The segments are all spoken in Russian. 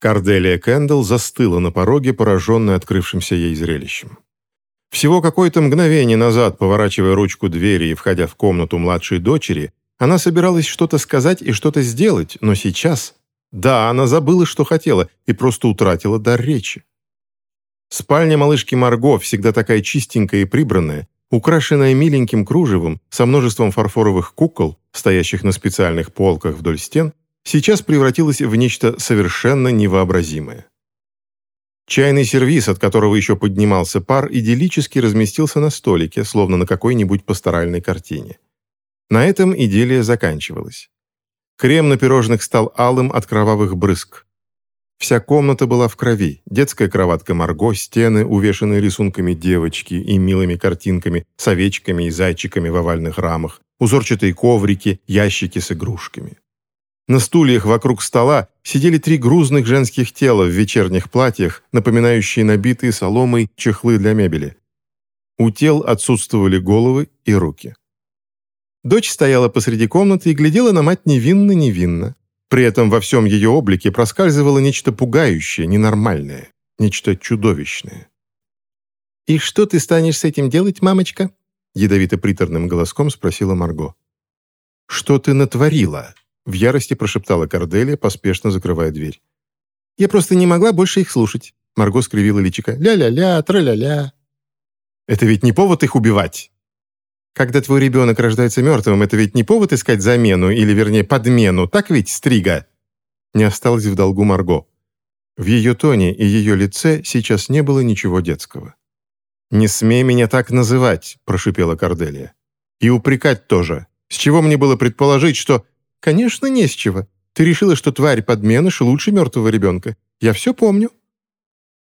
Карделия Кэндалл застыла на пороге, пораженная открывшимся ей зрелищем. Всего какое-то мгновение назад, поворачивая ручку двери и входя в комнату младшей дочери, она собиралась что-то сказать и что-то сделать, но сейчас... Да, она забыла, что хотела, и просто утратила дар речи. Спальня малышки Марго, всегда такая чистенькая и прибранная, украшенная миленьким кружевом, со множеством фарфоровых кукол, стоящих на специальных полках вдоль стен, сейчас превратилась в нечто совершенно невообразимое. Чайный сервиз, от которого еще поднимался пар, идиллически разместился на столике, словно на какой-нибудь пасторальной картине. На этом идиллия заканчивалась. Крем на пирожных стал алым от кровавых брызг. Вся комната была в крови. Детская кроватка Марго, стены, увешанные рисунками девочки и милыми картинками с овечками и зайчиками в овальных рамах, узорчатые коврики, ящики с игрушками. На стульях вокруг стола сидели три грузных женских тела в вечерних платьях, напоминающие набитые соломой чехлы для мебели. У тел отсутствовали головы и руки. Дочь стояла посреди комнаты и глядела на мать невинно-невинно. При этом во всем ее облике проскальзывало нечто пугающее, ненормальное, нечто чудовищное. «И что ты станешь с этим делать, мамочка?» Ядовито-приторным голоском спросила Марго. «Что ты натворила?» В ярости прошептала Корделия, поспешно закрывая дверь. «Я просто не могла больше их слушать». Марго скривила личико. «Ля-ля-ля, тра-ля-ля». «Это ведь не повод их убивать!» «Когда твой ребенок рождается мертвым, это ведь не повод искать замену, или, вернее, подмену, так ведь, Стрига?» Не осталось в долгу Марго. В ее тоне и ее лице сейчас не было ничего детского. «Не смей меня так называть», – прошипела Корделия. «И упрекать тоже. С чего мне было предположить, что «Конечно, не с чего. Ты решила, что тварь-подменыш лучше мертвого ребенка. Я все помню».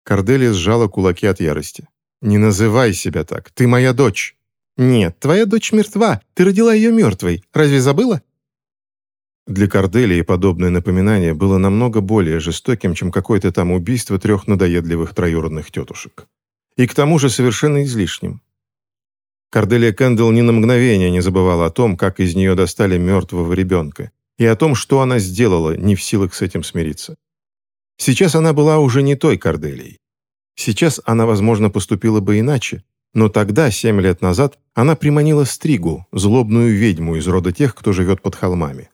Корделия сжала кулаки от ярости. «Не называй себя так. Ты моя дочь». «Нет, твоя дочь мертва. Ты родила ее мертвой. Разве забыла?» Для Корделии подобное напоминание было намного более жестоким, чем какое-то там убийство трех надоедливых троюродных тетушек. И к тому же совершенно излишним. Корделия Кэндалл ни на мгновение не забывала о том, как из нее достали мертвого ребенка, и о том, что она сделала, не в силах с этим смириться. Сейчас она была уже не той Корделией. Сейчас она, возможно, поступила бы иначе, но тогда, семь лет назад, она приманила Стригу, злобную ведьму из рода тех, кто живет под холмами.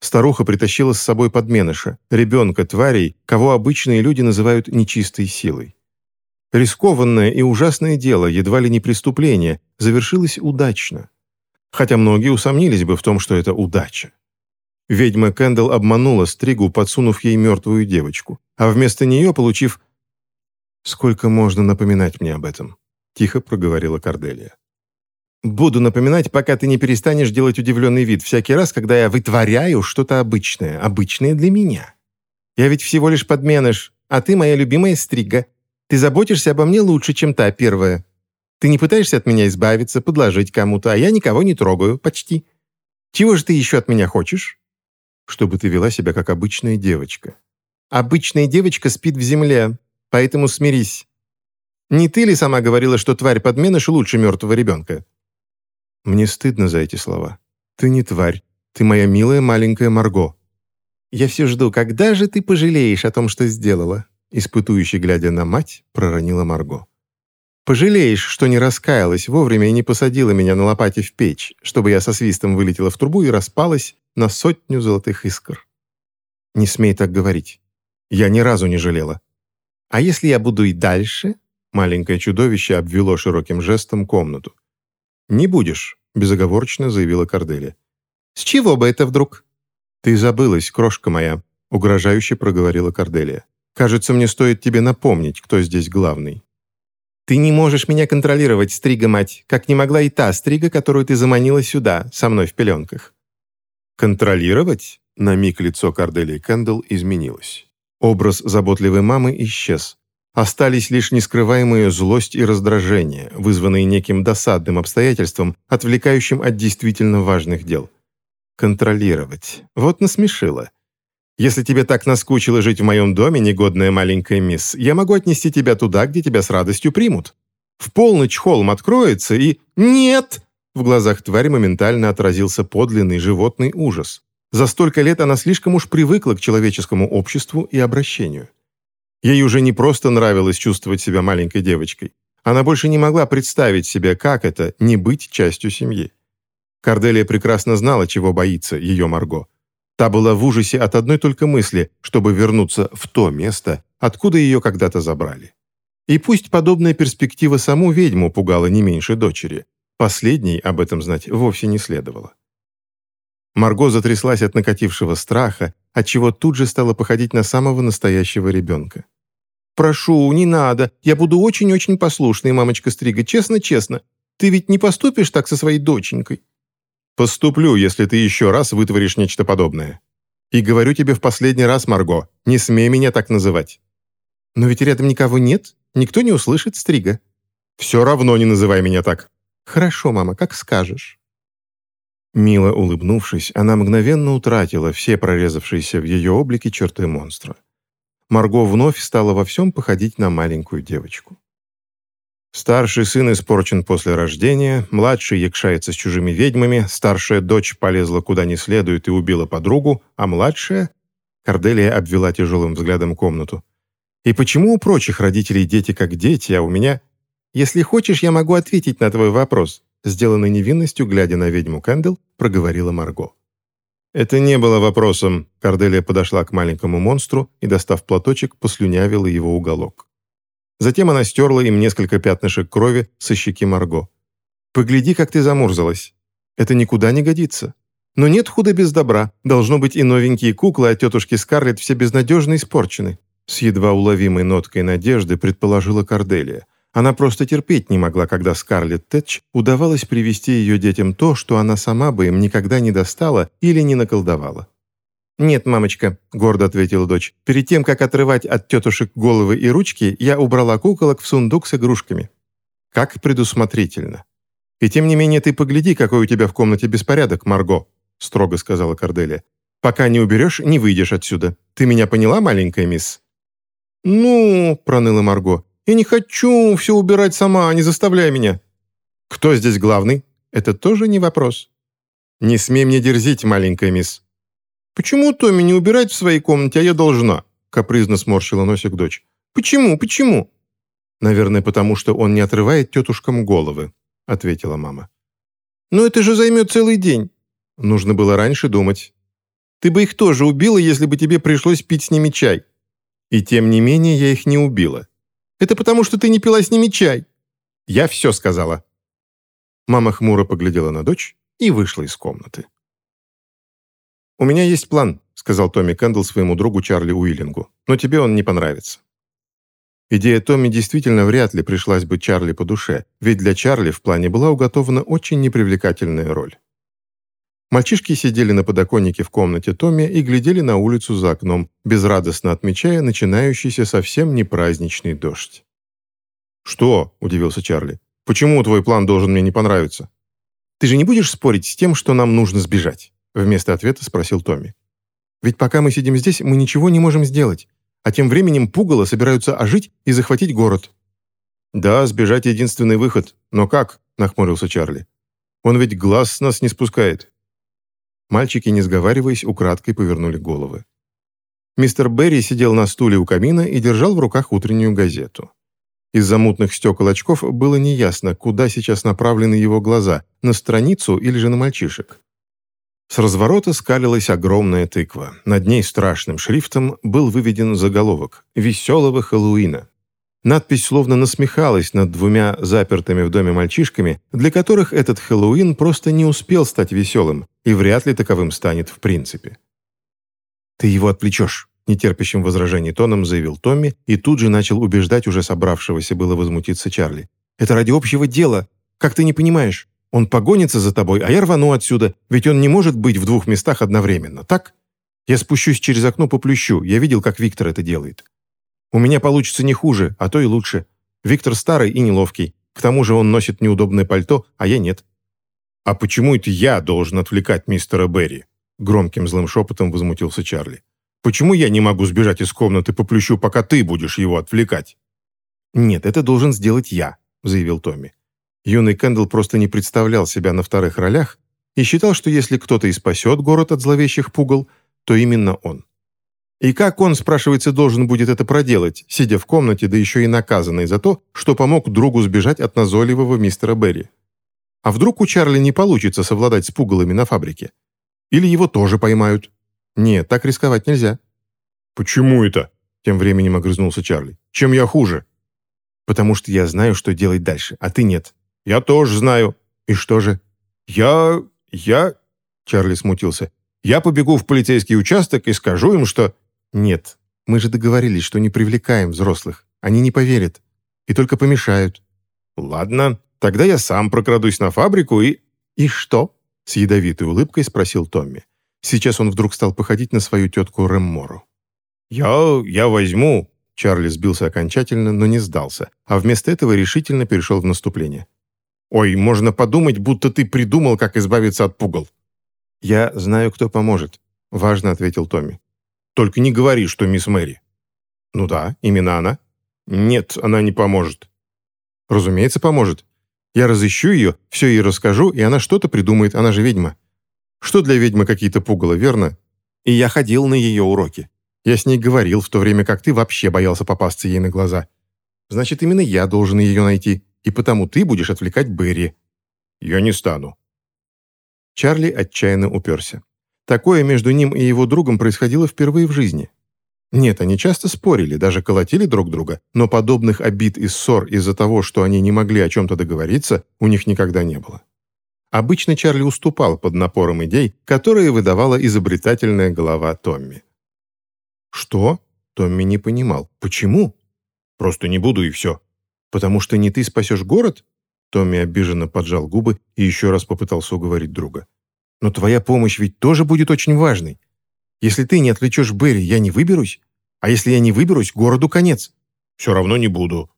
Старуха притащила с собой подменыша, ребенка тварей, кого обычные люди называют нечистой силой. Рискованное и ужасное дело, едва ли не преступление, завершилось удачно. Хотя многие усомнились бы в том, что это удача. Ведьма Кэндалл обманула Стригу, подсунув ей мертвую девочку, а вместо нее получив... «Сколько можно напоминать мне об этом?» – тихо проговорила Корделия. «Буду напоминать, пока ты не перестанешь делать удивленный вид всякий раз, когда я вытворяю что-то обычное, обычное для меня. Я ведь всего лишь подменыш, а ты моя любимая Стрига, ты заботишься обо мне лучше, чем та первая. Ты не пытаешься от меня избавиться, подложить кому-то, а я никого не трогаю, почти. Чего же ты еще от меня хочешь? Чтобы ты вела себя как обычная девочка. Обычная девочка спит в земле, поэтому смирись. Не ты ли сама говорила, что тварь подменыш лучше мертвого ребенка? Мне стыдно за эти слова. Ты не тварь. Ты моя милая маленькая Марго. Я все жду, когда же ты пожалеешь о том, что сделала? Испытующе глядя на мать, проронила Марго. «Пожалеешь, что не раскаялась вовремя и не посадила меня на лопате в печь, чтобы я со свистом вылетела в трубу и распалась на сотню золотых искр. Не смей так говорить. Я ни разу не жалела. А если я буду и дальше?» Маленькое чудовище обвело широким жестом комнату. «Не будешь», — безоговорочно заявила Корделия. «С чего бы это вдруг?» «Ты забылась, крошка моя», — угрожающе проговорила Корделия. Кажется, мне стоит тебе напомнить, кто здесь главный. Ты не можешь меня контролировать, Стрига-мать, как не могла и та Стрига, которую ты заманила сюда, со мной в пеленках. Контролировать? На миг лицо Корделии Кэндалл изменилось. Образ заботливой мамы исчез. Остались лишь нескрываемые злость и раздражение, вызванные неким досадным обстоятельством, отвлекающим от действительно важных дел. Контролировать. Вот насмешило. Если тебе так наскучило жить в моем доме, негодная маленькая мисс, я могу отнести тебя туда, где тебя с радостью примут. В полночь холм откроется и... Нет!» В глазах твари моментально отразился подлинный животный ужас. За столько лет она слишком уж привыкла к человеческому обществу и обращению. Ей уже не просто нравилось чувствовать себя маленькой девочкой. Она больше не могла представить себе, как это – не быть частью семьи. Корделия прекрасно знала, чего боится ее Марго. Та была в ужасе от одной только мысли, чтобы вернуться в то место, откуда ее когда-то забрали. И пусть подобная перспектива саму ведьму пугала не меньше дочери, последней об этом знать вовсе не следовало. Марго затряслась от накатившего страха, отчего тут же стала походить на самого настоящего ребенка. «Прошу, не надо. Я буду очень-очень послушной, мамочка Стрига, честно-честно. Ты ведь не поступишь так со своей доченькой?» «Поступлю, если ты еще раз вытворишь нечто подобное. И говорю тебе в последний раз, Марго, не смей меня так называть». «Но ведь рядом никого нет. Никто не услышит Стрига». «Все равно не называй меня так». «Хорошо, мама, как скажешь». Мило улыбнувшись, она мгновенно утратила все прорезавшиеся в ее облике черты монстра. Марго вновь стала во всем походить на маленькую девочку. Старший сын испорчен после рождения, младший якшается с чужими ведьмами, старшая дочь полезла куда не следует и убила подругу, а младшая... Корделия обвела тяжелым взглядом комнату. «И почему у прочих родителей дети как дети, а у меня...» «Если хочешь, я могу ответить на твой вопрос», сделанной невинностью, глядя на ведьму Кэндл, проговорила Марго. Это не было вопросом. Корделия подошла к маленькому монстру и, достав платочек, послюнявила его уголок. Затем она стерла им несколько пятнышек крови со щеки Марго. «Погляди, как ты замурзалась. Это никуда не годится. Но нет худа без добра. Должно быть и новенькие куклы от тетушки Скарлетт все безнадежно испорчены». С едва уловимой ноткой надежды предположила Корделия. Она просто терпеть не могла, когда Скарлетт Тэтч удавалось привести ее детям то, что она сама бы им никогда не достала или не наколдовала. «Нет, мамочка», — гордо ответила дочь, «перед тем, как отрывать от тетушек головы и ручки, я убрала куколок в сундук с игрушками». «Как предусмотрительно». «И тем не менее ты погляди, какой у тебя в комнате беспорядок, Марго», — строго сказала Корделия. «Пока не уберешь, не выйдешь отсюда. Ты меня поняла, маленькая мисс?» «Ну», — проныла Марго, я не хочу все убирать сама, не заставляй меня». «Кто здесь главный?» «Это тоже не вопрос». «Не смей мне дерзить, маленькая мисс». «Почему Томми не убирать в своей комнате, а я должна?» капризно сморщила носик дочь. «Почему? Почему?» «Наверное, потому что он не отрывает тетушкам головы», ответила мама. «Но это же займет целый день». Нужно было раньше думать. «Ты бы их тоже убила, если бы тебе пришлось пить с ними чай». «И тем не менее я их не убила. Это потому, что ты не пила с ними чай». «Я все сказала». Мама хмуро поглядела на дочь и вышла из комнаты. «У меня есть план», — сказал Томми Кэндл своему другу Чарли Уиллингу, «но тебе он не понравится». Идея Томми действительно вряд ли пришлась бы Чарли по душе, ведь для Чарли в плане была уготована очень непривлекательная роль. Мальчишки сидели на подоконнике в комнате Томми и глядели на улицу за окном, безрадостно отмечая начинающийся совсем не праздничный дождь. «Что?» – удивился Чарли. «Почему твой план должен мне не понравиться?» «Ты же не будешь спорить с тем, что нам нужно сбежать?» Вместо ответа спросил Томми. «Ведь пока мы сидим здесь, мы ничего не можем сделать. А тем временем пугало собираются ожить и захватить город». «Да, сбежать единственный выход. Но как?» – нахмурился Чарли. «Он ведь глаз с нас не спускает. Мальчики, не сговариваясь, украдкой повернули головы. Мистер Берри сидел на стуле у камина и держал в руках утреннюю газету. Из-за мутных стекол очков было неясно, куда сейчас направлены его глаза, на страницу или же на мальчишек. С разворота скалилась огромная тыква. Над ней страшным шрифтом был выведен заголовок «Веселого Хэллоуина». Надпись словно насмехалась над двумя запертыми в доме мальчишками, для которых этот Хэллоуин просто не успел стать веселым и вряд ли таковым станет в принципе. «Ты его отвлечешь», — нетерпящим возражений тоном заявил Томми и тут же начал убеждать уже собравшегося было возмутиться Чарли. «Это ради общего дела. Как ты не понимаешь? Он погонится за тобой, а я рвану отсюда, ведь он не может быть в двух местах одновременно, так? Я спущусь через окно по плющу, я видел, как Виктор это делает. У меня получится не хуже, а то и лучше. Виктор старый и неловкий. К тому же он носит неудобное пальто, а я нет». «А почему это я должен отвлекать мистера Берри?» Громким злым шепотом возмутился Чарли. «Почему я не могу сбежать из комнаты по плющу, пока ты будешь его отвлекать?» «Нет, это должен сделать я», — заявил Томми. Юный Кэндл просто не представлял себя на вторых ролях и считал, что если кто-то и спасет город от зловещих пугал, то именно он. И как он, спрашивается, должен будет это проделать, сидя в комнате, да еще и наказанный за то, что помог другу сбежать от назойливого мистера Берри? А вдруг у Чарли не получится совладать с пугалами на фабрике? Или его тоже поймают? Нет, так рисковать нельзя. «Почему это?» — тем временем огрызнулся Чарли. «Чем я хуже?» «Потому что я знаю, что делать дальше, а ты нет». «Я тоже знаю». «И что же?» «Я... я...» Чарли смутился. «Я побегу в полицейский участок и скажу им, что...» «Нет, мы же договорились, что не привлекаем взрослых. Они не поверят. И только помешают». «Ладно, тогда я сам прокрадусь на фабрику и...» «И что?» — с ядовитой улыбкой спросил Томми. Сейчас он вдруг стал походить на свою тетку Рэммору. «Я... я возьму...» Чарли сбился окончательно, но не сдался, а вместо этого решительно перешел в наступление. «Ой, можно подумать, будто ты придумал, как избавиться от пугал». «Я знаю, кто поможет», — важно ответил Томми. Только не говори, что мисс Мэри». «Ну да, именно она». «Нет, она не поможет». «Разумеется, поможет. Я разыщу ее, все ей расскажу, и она что-то придумает, она же ведьма. Что для ведьмы какие-то пугало, верно? И я ходил на ее уроки. Я с ней говорил, в то время как ты вообще боялся попасться ей на глаза. Значит, именно я должен ее найти, и потому ты будешь отвлекать Берри». «Я не стану». Чарли отчаянно уперся. Такое между ним и его другом происходило впервые в жизни. Нет, они часто спорили, даже колотили друг друга, но подобных обид и ссор из-за того, что они не могли о чем-то договориться, у них никогда не было. Обычно Чарли уступал под напором идей, которые выдавала изобретательная голова Томми. «Что?» — Томми не понимал. «Почему?» «Просто не буду и все». «Потому что не ты спасешь город?» Томми обиженно поджал губы и еще раз попытался уговорить друга. Но твоя помощь ведь тоже будет очень важной. Если ты не отвлечешь Берри, я не выберусь. А если я не выберусь, городу конец. Все равно не буду».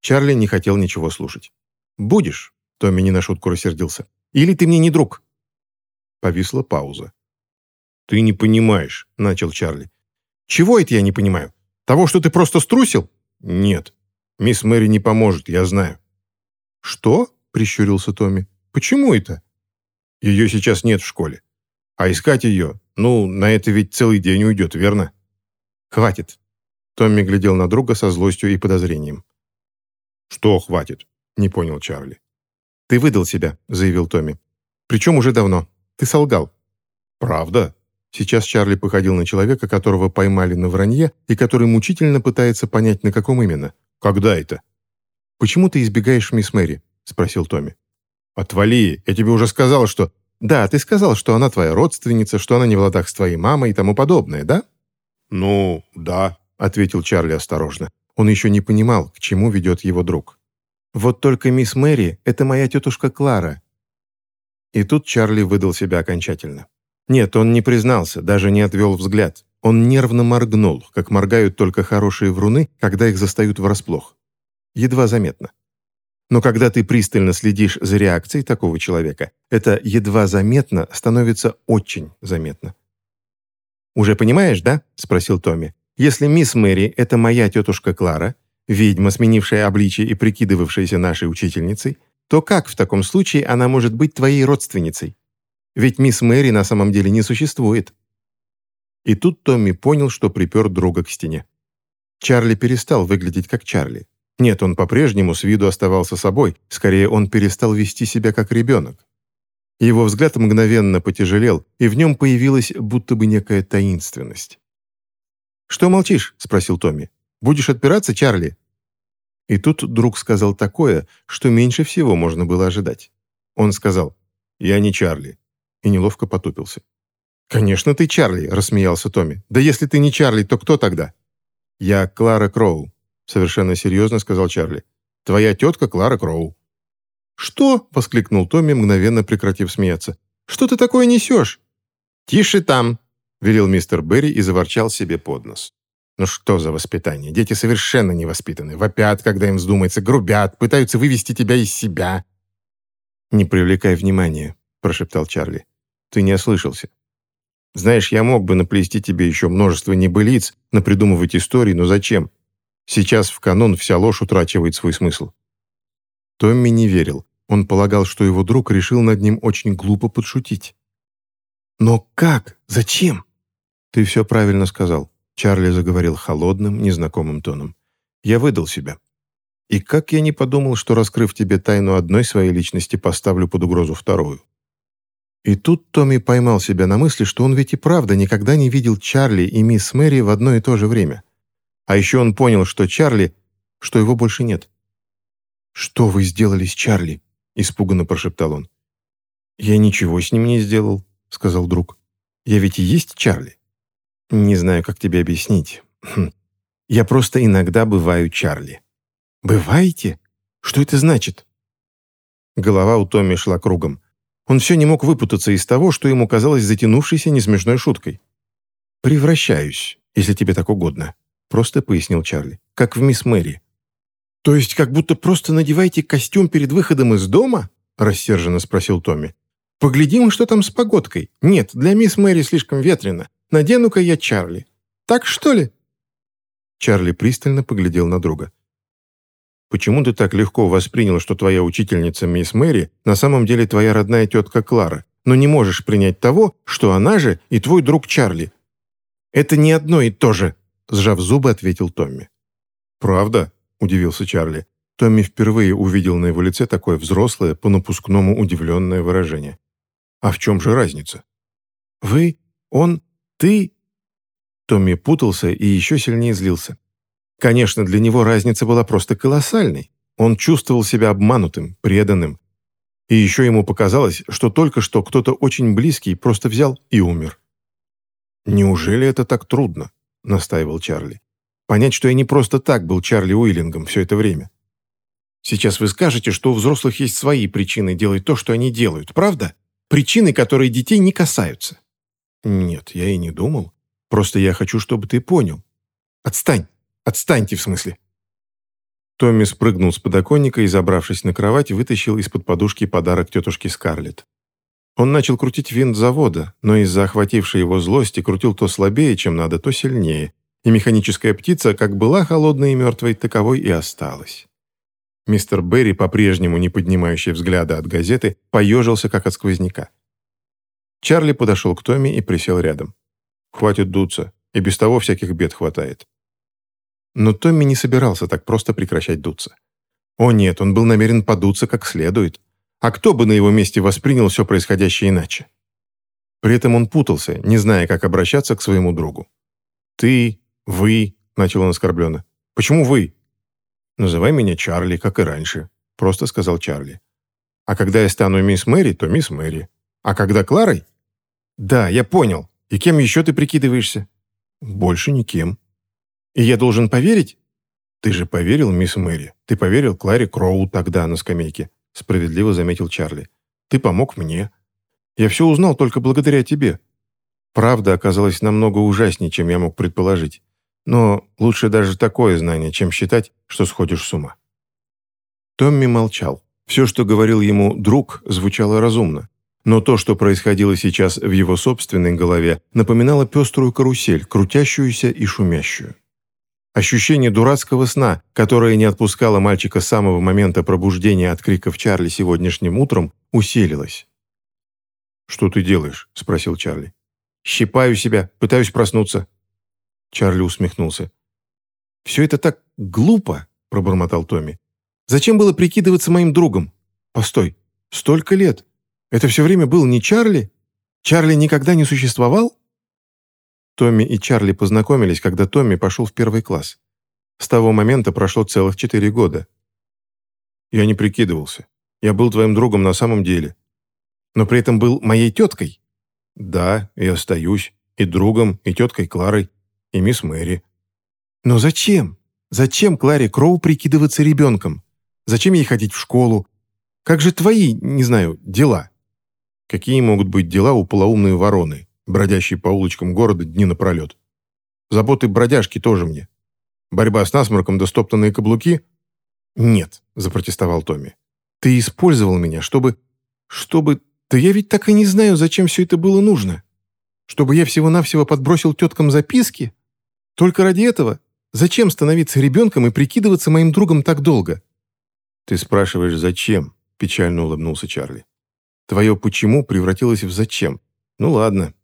Чарли не хотел ничего слушать. «Будешь», — Томми не на шутку рассердился. «Или ты мне не друг». Повисла пауза. «Ты не понимаешь», — начал Чарли. «Чего это я не понимаю? Того, что ты просто струсил?» «Нет. Мисс Мэри не поможет, я знаю». «Что?» — прищурился Томми. «Почему это?» Ее сейчас нет в школе. А искать ее, ну, на это ведь целый день уйдет, верно? Хватит. Томми глядел на друга со злостью и подозрением. «Что хватит?» — не понял Чарли. «Ты выдал себя», — заявил Томми. «Причем уже давно. Ты солгал». «Правда?» Сейчас Чарли походил на человека, которого поймали на вранье и который мучительно пытается понять, на каком именно. «Когда это?» «Почему ты избегаешь мисс Мэри?» — спросил Томми. «Отвали! Я тебе уже сказал, что...» «Да, ты сказал, что она твоя родственница, что она не в ладах с твоей мамой и тому подобное, да?» «Ну, да», — ответил Чарли осторожно. Он еще не понимал, к чему ведет его друг. «Вот только мисс Мэри — это моя тетушка Клара». И тут Чарли выдал себя окончательно. Нет, он не признался, даже не отвел взгляд. Он нервно моргнул, как моргают только хорошие вруны, когда их застают врасплох. Едва заметно. Но когда ты пристально следишь за реакцией такого человека, это едва заметно становится очень заметно. «Уже понимаешь, да?» – спросил Томми. «Если мисс Мэри – это моя тетушка Клара, ведьма, сменившая обличие и прикидывавшаяся нашей учительницей, то как в таком случае она может быть твоей родственницей? Ведь мисс Мэри на самом деле не существует». И тут Томми понял, что припер друга к стене. Чарли перестал выглядеть как Чарли. Нет, он по-прежнему с виду оставался собой, скорее он перестал вести себя как ребенок. Его взгляд мгновенно потяжелел, и в нем появилась будто бы некая таинственность. «Что молчишь?» — спросил Томми. «Будешь отпираться, Чарли?» И тут друг сказал такое, что меньше всего можно было ожидать. Он сказал «Я не Чарли», и неловко потупился. «Конечно, ты Чарли», — рассмеялся Томми. «Да если ты не Чарли, то кто тогда?» «Я Клара Кроу», совершенно серьезно сказал Чарли. «Твоя тетка Клара Кроу». «Что?» — воскликнул Томми, мгновенно прекратив смеяться. «Что ты такое несешь?» «Тише там!» — велел мистер Берри и заворчал себе под нос. «Ну что за воспитание? Дети совершенно невоспитаны. Вопят, когда им вздумается, грубят, пытаются вывести тебя из себя». «Не привлекай внимания», — прошептал Чарли. «Ты не ослышался. Знаешь, я мог бы наплести тебе еще множество небылиц, напридумывать истории, но зачем? Сейчас в канон вся ложь утрачивает свой смысл. Томми не верил. Он полагал, что его друг решил над ним очень глупо подшутить. «Но как? Зачем?» «Ты все правильно сказал», — Чарли заговорил холодным, незнакомым тоном. «Я выдал себя. И как я не подумал, что, раскрыв тебе тайну одной своей личности, поставлю под угрозу вторую. И тут Томми поймал себя на мысли, что он ведь и правда никогда не видел Чарли и мисс Мэри в одно и то же время. А еще он понял, что Чарли, что его больше нет. «Что вы сделали с Чарли?» — испуганно прошептал он. «Я ничего с ним не сделал», — сказал друг. «Я ведь и есть Чарли». «Не знаю, как тебе объяснить. Хм. Я просто иногда бываю Чарли». «Бываете? Что это значит?» Голова у Томми шла кругом. Он все не мог выпутаться из того, что ему казалось затянувшейся несмешной шуткой. «Превращаюсь, если тебе так угодно», — просто пояснил Чарли, «как в мисс Мэри». «То есть как будто просто надеваете костюм перед выходом из дома?» — рассерженно спросил Томми. «Поглядим, что там с погодкой. Нет, для мисс Мэри слишком ветрено. Надену-ка я Чарли. Так что ли?» Чарли пристально поглядел на друга. Почему ты так легко воспринял, что твоя учительница мисс Мэри на самом деле твоя родная тетка Клара, но не можешь принять того, что она же и твой друг Чарли?» «Это не одно и то же», — сжав зубы, ответил Томми. «Правда?» — удивился Чарли. Томми впервые увидел на его лице такое взрослое, по-напускному удивленное выражение. «А в чем же разница?» «Вы, он, ты...» Томми путался и еще сильнее злился. Конечно, для него разница была просто колоссальной. Он чувствовал себя обманутым, преданным. И еще ему показалось, что только что кто-то очень близкий просто взял и умер. «Неужели это так трудно?» — настаивал Чарли. «Понять, что я не просто так был Чарли Уиллингом все это время. Сейчас вы скажете, что у взрослых есть свои причины делать то, что они делают, правда? Причины, которые детей не касаются». «Нет, я и не думал. Просто я хочу, чтобы ты понял. Отстань!» Отстаньте, в смысле!» Томми спрыгнул с подоконника и, забравшись на кровать, вытащил из-под подушки подарок тетушке Скарлетт. Он начал крутить винт завода, но из-за охватившей его злости крутил то слабее, чем надо, то сильнее, и механическая птица, как была холодной и мертвой, таковой и осталась. Мистер Берри, по-прежнему не поднимающий взгляда от газеты, поежился, как от сквозняка. Чарли подошел к Томми и присел рядом. «Хватит дуться, и без того всяких бед хватает. Но Томми не собирался так просто прекращать дуться. О нет, он был намерен подуться как следует. А кто бы на его месте воспринял все происходящее иначе? При этом он путался, не зная, как обращаться к своему другу. «Ты, вы», — начал он оскорбленно. «Почему вы?» «Называй меня Чарли, как и раньше», — просто сказал Чарли. «А когда я стану мисс Мэри, то мисс Мэри. А когда Кларой?» «Да, я понял. И кем еще ты прикидываешься?» «Больше никем», и я должен поверить? Ты же поверил, мисс Мэри. Ты поверил Кларе Кроу тогда на скамейке, справедливо заметил Чарли. Ты помог мне. Я все узнал только благодаря тебе. Правда оказалась намного ужаснее, чем я мог предположить. Но лучше даже такое знание, чем считать, что сходишь с ума. Томми молчал. Все, что говорил ему «друг», звучало разумно. Но то, что происходило сейчас в его собственной голове, напоминало пеструю карусель, крутящуюся и шумящую. Ощущение дурацкого сна, которое не отпускало мальчика с самого момента пробуждения от криков Чарли сегодняшним утром, усилилось. «Что ты делаешь?» – спросил Чарли. «Щипаю себя, пытаюсь проснуться». Чарли усмехнулся. «Все это так глупо», – пробормотал Томми. «Зачем было прикидываться моим другом? Постой, столько лет. Это все время был не Чарли? Чарли никогда не существовал?» Томми и Чарли познакомились, когда Томми пошел в первый класс. С того момента прошло целых четыре года. Я не прикидывался. Я был твоим другом на самом деле. Но при этом был моей теткой. Да, и остаюсь. И другом, и теткой Кларой, и мисс Мэри. Но зачем? Зачем Кларе Кроу прикидываться ребенком? Зачем ей ходить в школу? Как же твои, не знаю, дела? Какие могут быть дела у полоумной вороны? Бродящий по улочкам города дни напролет. Заботы бродяжки тоже мне. Борьба с насморком да стоптанные каблуки? Нет, запротестовал Томми. Ты использовал меня, чтобы... Чтобы... Да я ведь так и не знаю, зачем все это было нужно. Чтобы я всего-навсего подбросил теткам записки? Только ради этого? Зачем становиться ребенком и прикидываться моим другом так долго? Ты спрашиваешь, зачем? — печально улыбнулся Чарли. «Твое «почему» превратилось в «зачем». Ну ладно.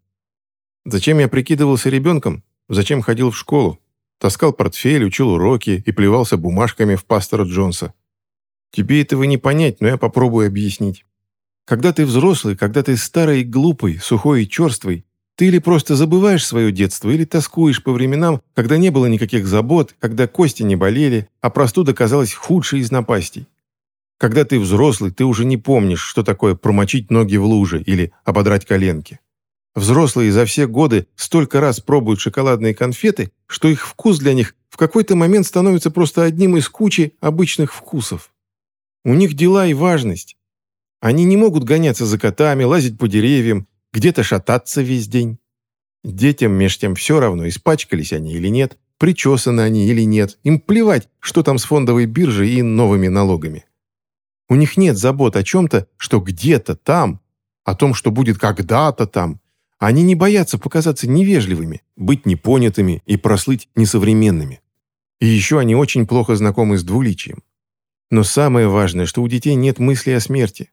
Зачем я прикидывался ребенком? Зачем ходил в школу? Таскал портфель, учил уроки и плевался бумажками в пастора Джонса. Тебе этого не понять, но я попробую объяснить. Когда ты взрослый, когда ты старый и глупый, сухой и черствый, ты или просто забываешь свое детство, или тоскуешь по временам, когда не было никаких забот, когда кости не болели, а простуда казалась худшей из напастей. Когда ты взрослый, ты уже не помнишь, что такое промочить ноги в луже или ободрать коленки. Взрослые за все годы столько раз пробуют шоколадные конфеты, что их вкус для них в какой-то момент становится просто одним из кучи обычных вкусов. У них дела и важность. Они не могут гоняться за котами, лазить по деревьям, где-то шататься весь день. Детям меж тем все равно, испачкались они или нет, причесаны они или нет. Им плевать, что там с фондовой биржей и новыми налогами. У них нет забот о чем-то, что где-то там, о том, что будет когда-то там, они не боятся показаться невежливыми, быть непонятыми и прослыть несовременными. И еще они очень плохо знакомы с двуличием. Но самое важное, что у детей нет мысли о смерти.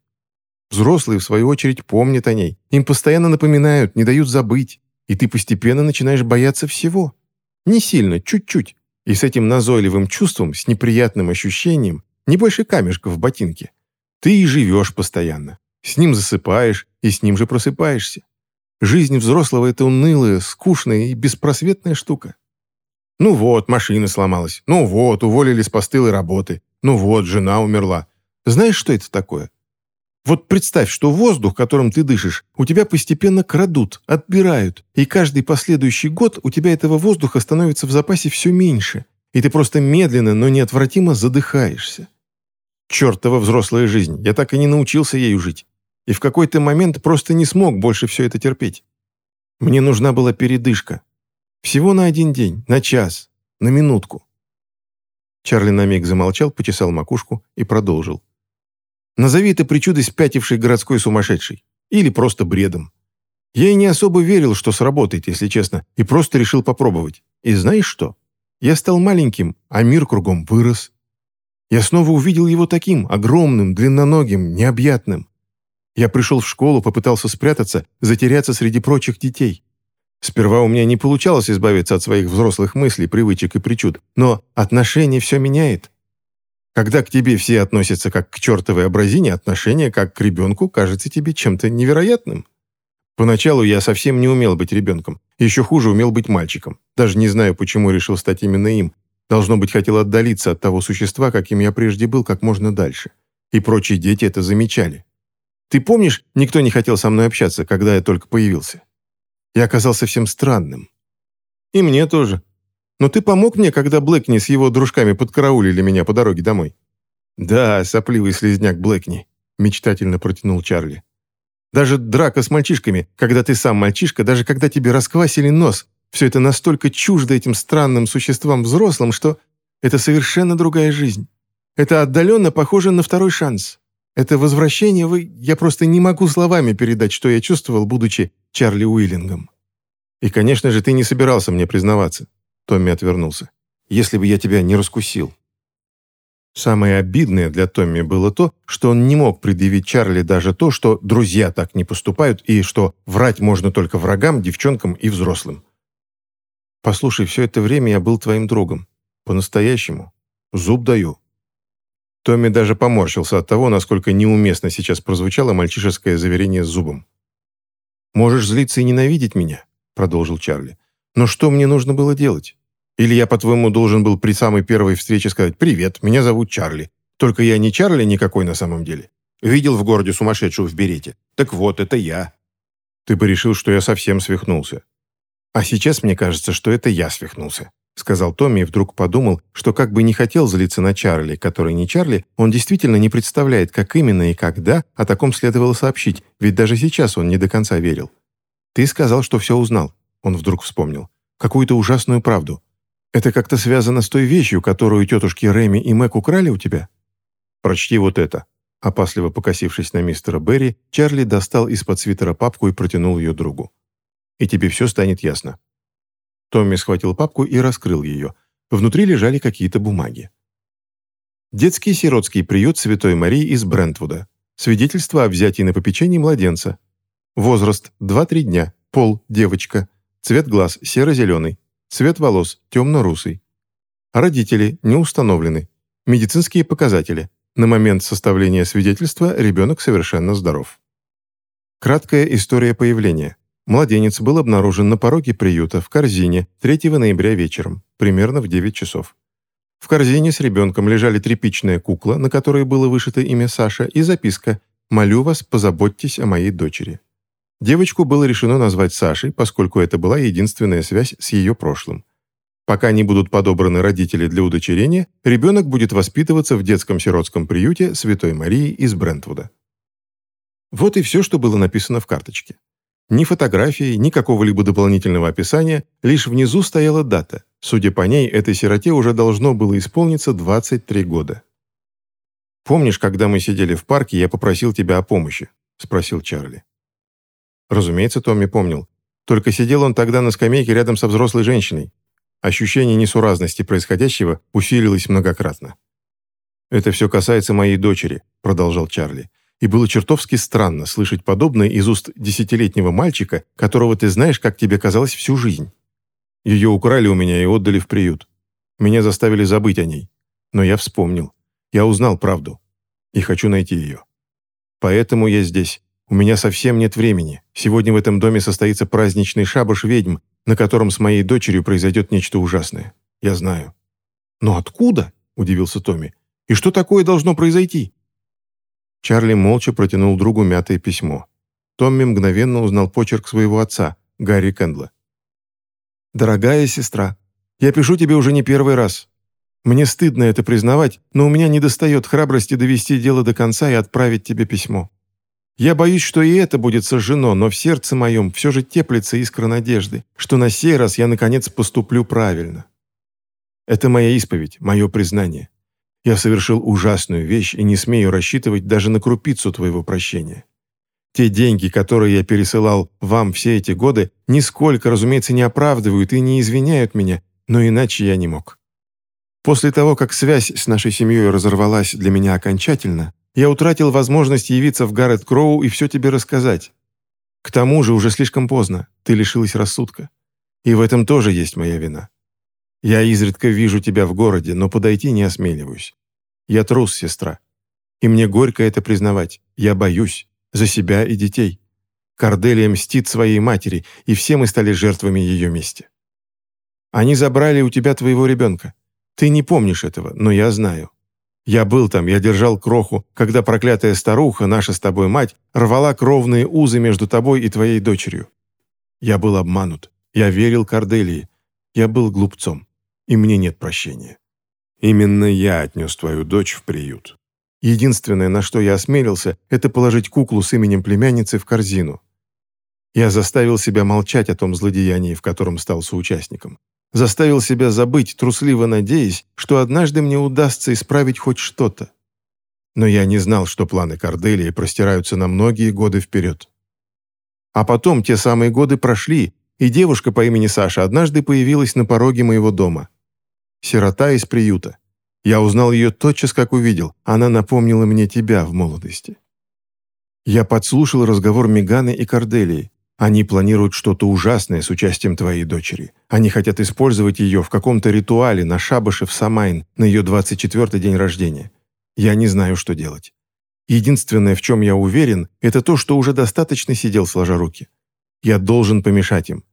Взрослые, в свою очередь, помнят о ней. Им постоянно напоминают, не дают забыть. И ты постепенно начинаешь бояться всего. Не сильно, чуть-чуть. И с этим назойливым чувством, с неприятным ощущением, не больше камешка в ботинке. Ты и живешь постоянно. С ним засыпаешь, и с ним же просыпаешься. Жизнь взрослого – это унылая, скучная и беспросветная штука. Ну вот, машина сломалась. Ну вот, уволили с постылой работы. Ну вот, жена умерла. Знаешь, что это такое? Вот представь, что воздух, которым ты дышишь, у тебя постепенно крадут, отбирают, и каждый последующий год у тебя этого воздуха становится в запасе все меньше, и ты просто медленно, но неотвратимо задыхаешься. Чертова взрослая жизнь, я так и не научился ею жить и в какой-то момент просто не смог больше все это терпеть. Мне нужна была передышка. Всего на один день, на час, на минутку. Чарли на миг замолчал, почесал макушку и продолжил. «Назови это причудой спятившей городской сумасшедшей. Или просто бредом. Я и не особо верил, что сработает, если честно, и просто решил попробовать. И знаешь что? Я стал маленьким, а мир кругом вырос. Я снова увидел его таким, огромным, длинноногим, необъятным. Я пришел в школу, попытался спрятаться, затеряться среди прочих детей. Сперва у меня не получалось избавиться от своих взрослых мыслей, привычек и причуд, но отношение все меняет. Когда к тебе все относятся как к чертовой образине, отношение как к ребенку кажется тебе чем-то невероятным. Поначалу я совсем не умел быть ребенком. Еще хуже умел быть мальчиком. Даже не знаю, почему решил стать именно им. Должно быть, хотел отдалиться от того существа, каким я прежде был, как можно дальше. И прочие дети это замечали. Ты помнишь, никто не хотел со мной общаться, когда я только появился? Я оказался всем странным. И мне тоже. Но ты помог мне, когда Блэкни с его дружками подкараулили меня по дороге домой. Да, сопливый слезняк Блэкни, мечтательно протянул Чарли. Даже драка с мальчишками, когда ты сам мальчишка, даже когда тебе расквасили нос, все это настолько чуждо этим странным существам взрослым, что это совершенно другая жизнь. Это отдаленно похоже на второй шанс. Это возвращение вы... Я просто не могу словами передать, что я чувствовал, будучи Чарли Уиллингом. И, конечно же, ты не собирался мне признаваться. Томми отвернулся. Если бы я тебя не раскусил. Самое обидное для Томми было то, что он не мог предъявить Чарли даже то, что друзья так не поступают и что врать можно только врагам, девчонкам и взрослым. «Послушай, все это время я был твоим другом. По-настоящему. Зуб даю. Томми даже поморщился от того, насколько неуместно сейчас прозвучало мальчишеское заверение с зубом. «Можешь злиться и ненавидеть меня», — продолжил Чарли. «Но что мне нужно было делать? Или я, по-твоему, должен был при самой первой встрече сказать «Привет, меня зовут Чарли». Только я не Чарли никакой на самом деле. Видел в городе сумасшедшую в берете. Так вот, это я. Ты бы решил, что я совсем свихнулся. А сейчас мне кажется, что это я свихнулся. — сказал Томми и вдруг подумал, что как бы не хотел злиться на Чарли, который не Чарли, он действительно не представляет, как именно и когда о таком следовало сообщить, ведь даже сейчас он не до конца верил. «Ты сказал, что все узнал», — он вдруг вспомнил. «Какую-то ужасную правду. Это как-то связано с той вещью, которую тетушки Рэми и Мэг украли у тебя?» «Прочти вот это». Опасливо покосившись на мистера Берри, Чарли достал из-под свитера папку и протянул ее другу. «И тебе все станет ясно. Томми схватил папку и раскрыл ее. Внутри лежали какие-то бумаги. Детский сиротский приют Святой Марии из Брентвуда. Свидетельство о взятии на попечение младенца. Возраст – 2-3 дня. Пол – девочка. Цвет глаз – серо-зеленый. Цвет волос – темно-русый. Родители не установлены. Медицинские показатели. На момент составления свидетельства ребенок совершенно здоров. Краткая история появления. Младенец был обнаружен на пороге приюта в корзине 3 ноября вечером, примерно в 9 часов. В корзине с ребенком лежали тряпичная кукла, на которой было вышито имя Саша, и записка «Молю вас, позаботьтесь о моей дочери». Девочку было решено назвать Сашей, поскольку это была единственная связь с ее прошлым. Пока не будут подобраны родители для удочерения, ребенок будет воспитываться в детском сиротском приюте Святой Марии из Брентвуда. Вот и все, что было написано в карточке. Ни фотографии, ни какого-либо дополнительного описания, лишь внизу стояла дата. Судя по ней, этой сироте уже должно было исполниться 23 года. «Помнишь, когда мы сидели в парке, я попросил тебя о помощи?» – спросил Чарли. Разумеется, Томми помнил. Только сидел он тогда на скамейке рядом со взрослой женщиной. Ощущение несуразности происходящего усилилось многократно. «Это все касается моей дочери», — продолжал Чарли. «И было чертовски странно слышать подобное из уст десятилетнего мальчика, которого ты знаешь, как тебе казалось, всю жизнь. Ее украли у меня и отдали в приют. Меня заставили забыть о ней. Но я вспомнил. Я узнал правду. И хочу найти ее. Поэтому я здесь. У меня совсем нет времени. Сегодня в этом доме состоится праздничный шабаш ведьм, на котором с моей дочерью произойдет нечто ужасное. Я знаю». «Но откуда?» – удивился Томми. «И что такое должно произойти?» Чарли молча протянул другу мятое письмо. Томми мгновенно узнал почерк своего отца, Гарри Кэндла. «Дорогая сестра, я пишу тебе уже не первый раз. Мне стыдно это признавать, но у меня недостает храбрости довести дело до конца и отправить тебе письмо. Я боюсь, что и это будет сожжено, но в сердце моем все же теплится искра надежды, что на сей раз я, наконец, поступлю правильно. Это моя исповедь, мое признание. Я совершил ужасную вещь и не смею рассчитывать даже на крупицу твоего прощения. Те деньги, которые я пересылал вам все эти годы, нисколько, разумеется, не оправдывают и не извиняют меня, но иначе я не мог. После того, как связь с нашей семьей разорвалась для меня окончательно, я утратил возможность явиться в Гаррет Кроу и все тебе рассказать. К тому же уже слишком поздно, ты лишилась рассудка. И в этом тоже есть моя вина. Я изредка вижу тебя в городе, но подойти не осмеливаюсь. Я трус, сестра. И мне горько это признавать. Я боюсь. За себя и детей. Корделия мстит своей матери, и все мы стали жертвами ее мести. Они забрали у тебя твоего ребенка. Ты не помнишь этого, но я знаю. Я был там, я держал кроху, когда проклятая старуха, наша с тобой мать, рвала кровные узы между тобой и твоей дочерью. Я был обманут. Я верил Корделии. Я был глупцом. И мне нет прощения. Именно я отнес твою дочь в приют. Единственное, на что я осмелился, это положить куклу с именем племянницы в корзину. Я заставил себя молчать о том злодеянии, в котором стал соучастником заставил себя забыть, трусливо надеясь, что однажды мне удастся исправить хоть что-то. Но я не знал, что планы Корделии простираются на многие годы вперед. А потом те самые годы прошли, и девушка по имени Саша однажды появилась на пороге моего дома. Сирота из приюта. Я узнал ее тотчас, как увидел. Она напомнила мне тебя в молодости. Я подслушал разговор Меганы и Корделии. Они планируют что-то ужасное с участием твоей дочери. Они хотят использовать ее в каком-то ритуале на шабаше в Самайн на ее 24-й день рождения. Я не знаю, что делать. Единственное, в чем я уверен, это то, что уже достаточно сидел сложа руки. Я должен помешать им.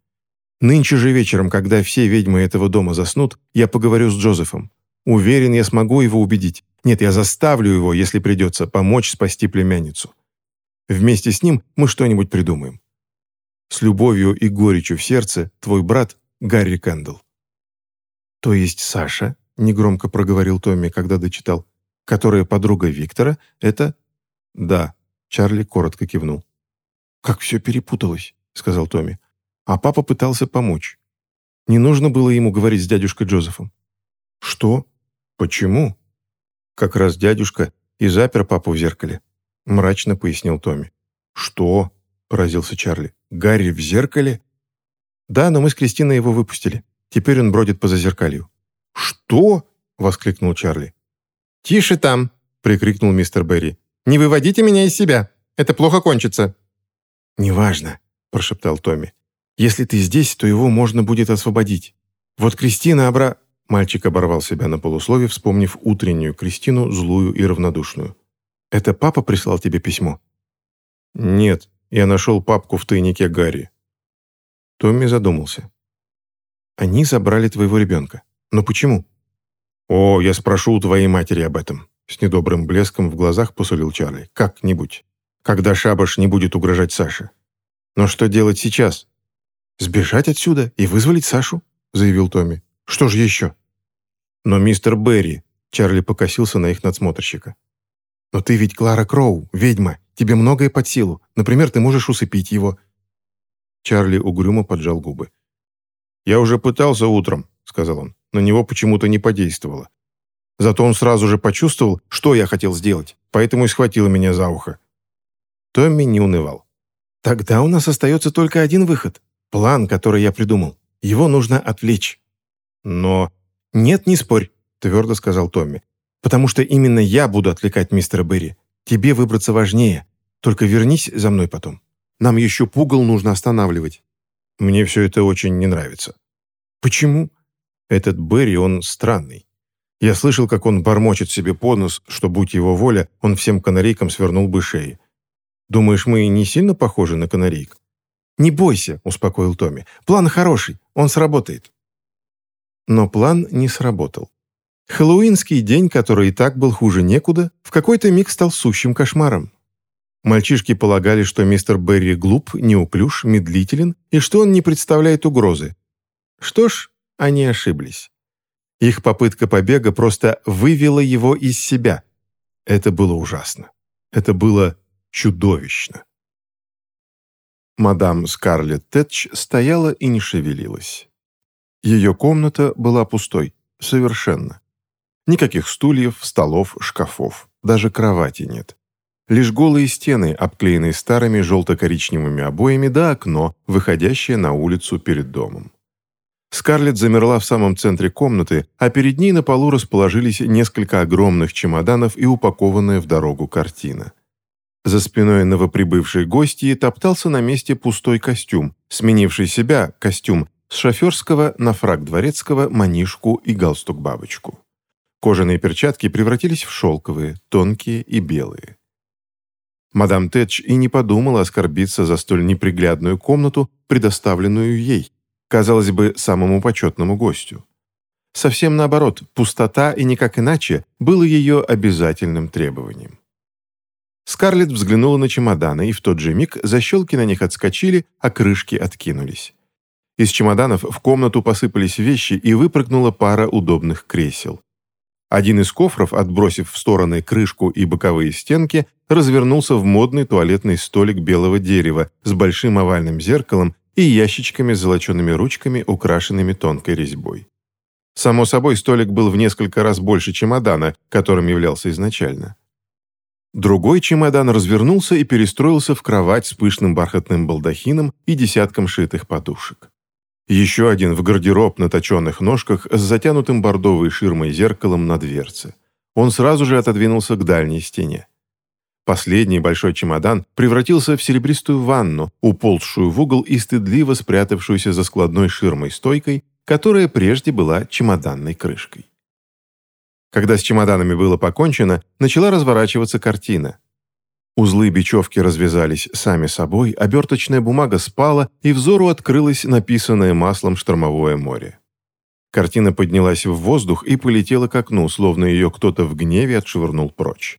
Нынче же вечером, когда все ведьмы этого дома заснут, я поговорю с Джозефом. Уверен, я смогу его убедить. Нет, я заставлю его, если придется, помочь спасти племянницу. Вместе с ним мы что-нибудь придумаем. С любовью и горечью в сердце твой брат Гарри Кэндл. «То есть Саша?» — негромко проговорил Томми, когда дочитал. «Которая подруга Виктора, это...» «Да», — Чарли коротко кивнул. «Как все перепуталось», — сказал Томми. А папа пытался помочь. Не нужно было ему говорить с дядюшкой Джозефом. «Что? Почему?» «Как раз дядюшка и запер папу в зеркале», — мрачно пояснил Томми. «Что?» — поразился Чарли. Гарри в зеркале? Да, но мы с Кристиной его выпустили. Теперь он бродит по зазеркалью. Что? воскликнул Чарли. «Тише там!» — прикрикнул мистер Берри. «Не выводите меня из себя! Это плохо кончится!» «Неважно», — прошептал Томми. «Если ты здесь, то его можно будет освободить. Вот Кристина обра...» Мальчик оборвал себя на полуслове, вспомнив утреннюю Кристину, злую и равнодушную. «Это папа прислал тебе письмо?» «Нет, я нашел папку в тайнике Гарри». Томми задумался. «Они забрали твоего ребенка. Но почему?» «О, я спрошу у твоей матери об этом», — с недобрым блеском в глазах посулил Чарли. «Как-нибудь. Когда шабаш не будет угрожать Саше. Но что делать сейчас?» «Сбежать отсюда и вызволить Сашу», — заявил Томми. «Что же еще?» «Но мистер Берри...» — Чарли покосился на их надсмотрщика. «Но ты ведь Клара Кроу, ведьма. Тебе многое под силу. Например, ты можешь усыпить его». Чарли угрюмо поджал губы. «Я уже пытался утром», — сказал он. «На него почему-то не подействовало. Зато он сразу же почувствовал, что я хотел сделать, поэтому и схватил меня за ухо». Томми не унывал. «Тогда у нас остается только один выход. План, который я придумал. Его нужно отвлечь». «Но...» «Нет, не спорь», — твердо сказал Томми. «Потому что именно я буду отвлекать мистера Берри. Тебе выбраться важнее. Только вернись за мной потом. Нам еще пугал нужно останавливать». «Мне все это очень не нравится». «Почему?» «Этот Берри, он странный. Я слышал, как он бормочет себе под нос, что, будь его воля, он всем канарейкам свернул бы шеи. Думаешь, мы не сильно похожи на канарейк?» «Не бойся», — успокоил Томми. «План хороший, он сработает». Но план не сработал. Хэллоуинский день, который и так был хуже некуда, в какой-то миг стал сущим кошмаром. Мальчишки полагали, что мистер Берри глуп, неуклюж, медлителен и что он не представляет угрозы. Что ж, они ошиблись. Их попытка побега просто вывела его из себя. Это было ужасно. Это было чудовищно. Мадам Скарлетт Тэтч стояла и не шевелилась. Ее комната была пустой, совершенно. Никаких стульев, столов, шкафов, даже кровати нет. Лишь голые стены, обклеенные старыми желто-коричневыми обоями, да окно, выходящее на улицу перед домом. Скарлетт замерла в самом центре комнаты, а перед ней на полу расположились несколько огромных чемоданов и упакованная в дорогу картина. За спиной новоприбывшей гостьи топтался на месте пустой костюм, сменивший себя костюм с шоферского на фраг дворецкого, манишку и галстук-бабочку. Кожаные перчатки превратились в шелковые, тонкие и белые. Мадам Тэтч и не подумала оскорбиться за столь неприглядную комнату, предоставленную ей, казалось бы, самому почетному гостю. Совсем наоборот, пустота и никак иначе было ее обязательным требованием. Скарлетт взглянула на чемоданы, и в тот же миг защелки на них отскочили, а крышки откинулись. Из чемоданов в комнату посыпались вещи и выпрыгнула пара удобных кресел. Один из кофров, отбросив в стороны крышку и боковые стенки, развернулся в модный туалетный столик белого дерева с большим овальным зеркалом и ящичками с золочеными ручками, украшенными тонкой резьбой. Само собой, столик был в несколько раз больше чемодана, которым являлся изначально. Другой чемодан развернулся и перестроился в кровать с пышным бархатным балдахином и десятком шитых подушек. Еще один в гардероб на точенных ножках с затянутым бордовой ширмой зеркалом на дверце. Он сразу же отодвинулся к дальней стене. Последний большой чемодан превратился в серебристую ванну, уползшую в угол и стыдливо спрятавшуюся за складной ширмой-стойкой, которая прежде была чемоданной крышкой. Когда с чемоданами было покончено, начала разворачиваться картина. Узлы бечевки развязались сами собой, оберточная бумага спала, и взору открылось написанное маслом штормовое море. Картина поднялась в воздух и полетела к окну, словно ее кто-то в гневе отшвырнул прочь.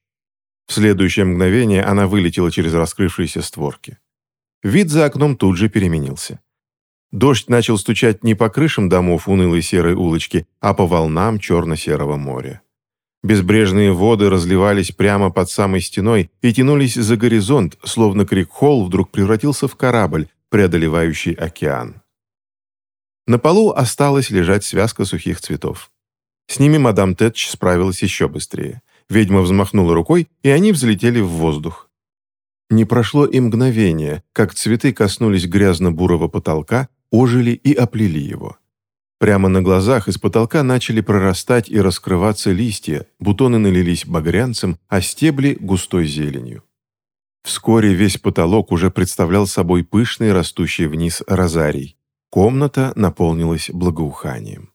В следующее мгновение она вылетела через раскрывшиеся створки. Вид за окном тут же переменился. Дождь начал стучать не по крышам домов унылой серой улочки, а по волнам черно-серого моря. Безбрежные воды разливались прямо под самой стеной и тянулись за горизонт, словно Крик-Холл вдруг превратился в корабль, преодолевающий океан. На полу осталась лежать связка сухих цветов. С ними мадам Тэтч справилась еще быстрее. Ведьма взмахнула рукой, и они взлетели в воздух. Не прошло и мгновение, как цветы коснулись грязно-бурого потолка, ожили и оплели его. Прямо на глазах из потолка начали прорастать и раскрываться листья, бутоны налились багрянцем, а стебли – густой зеленью. Вскоре весь потолок уже представлял собой пышный, растущий вниз розарий. Комната наполнилась благоуханием.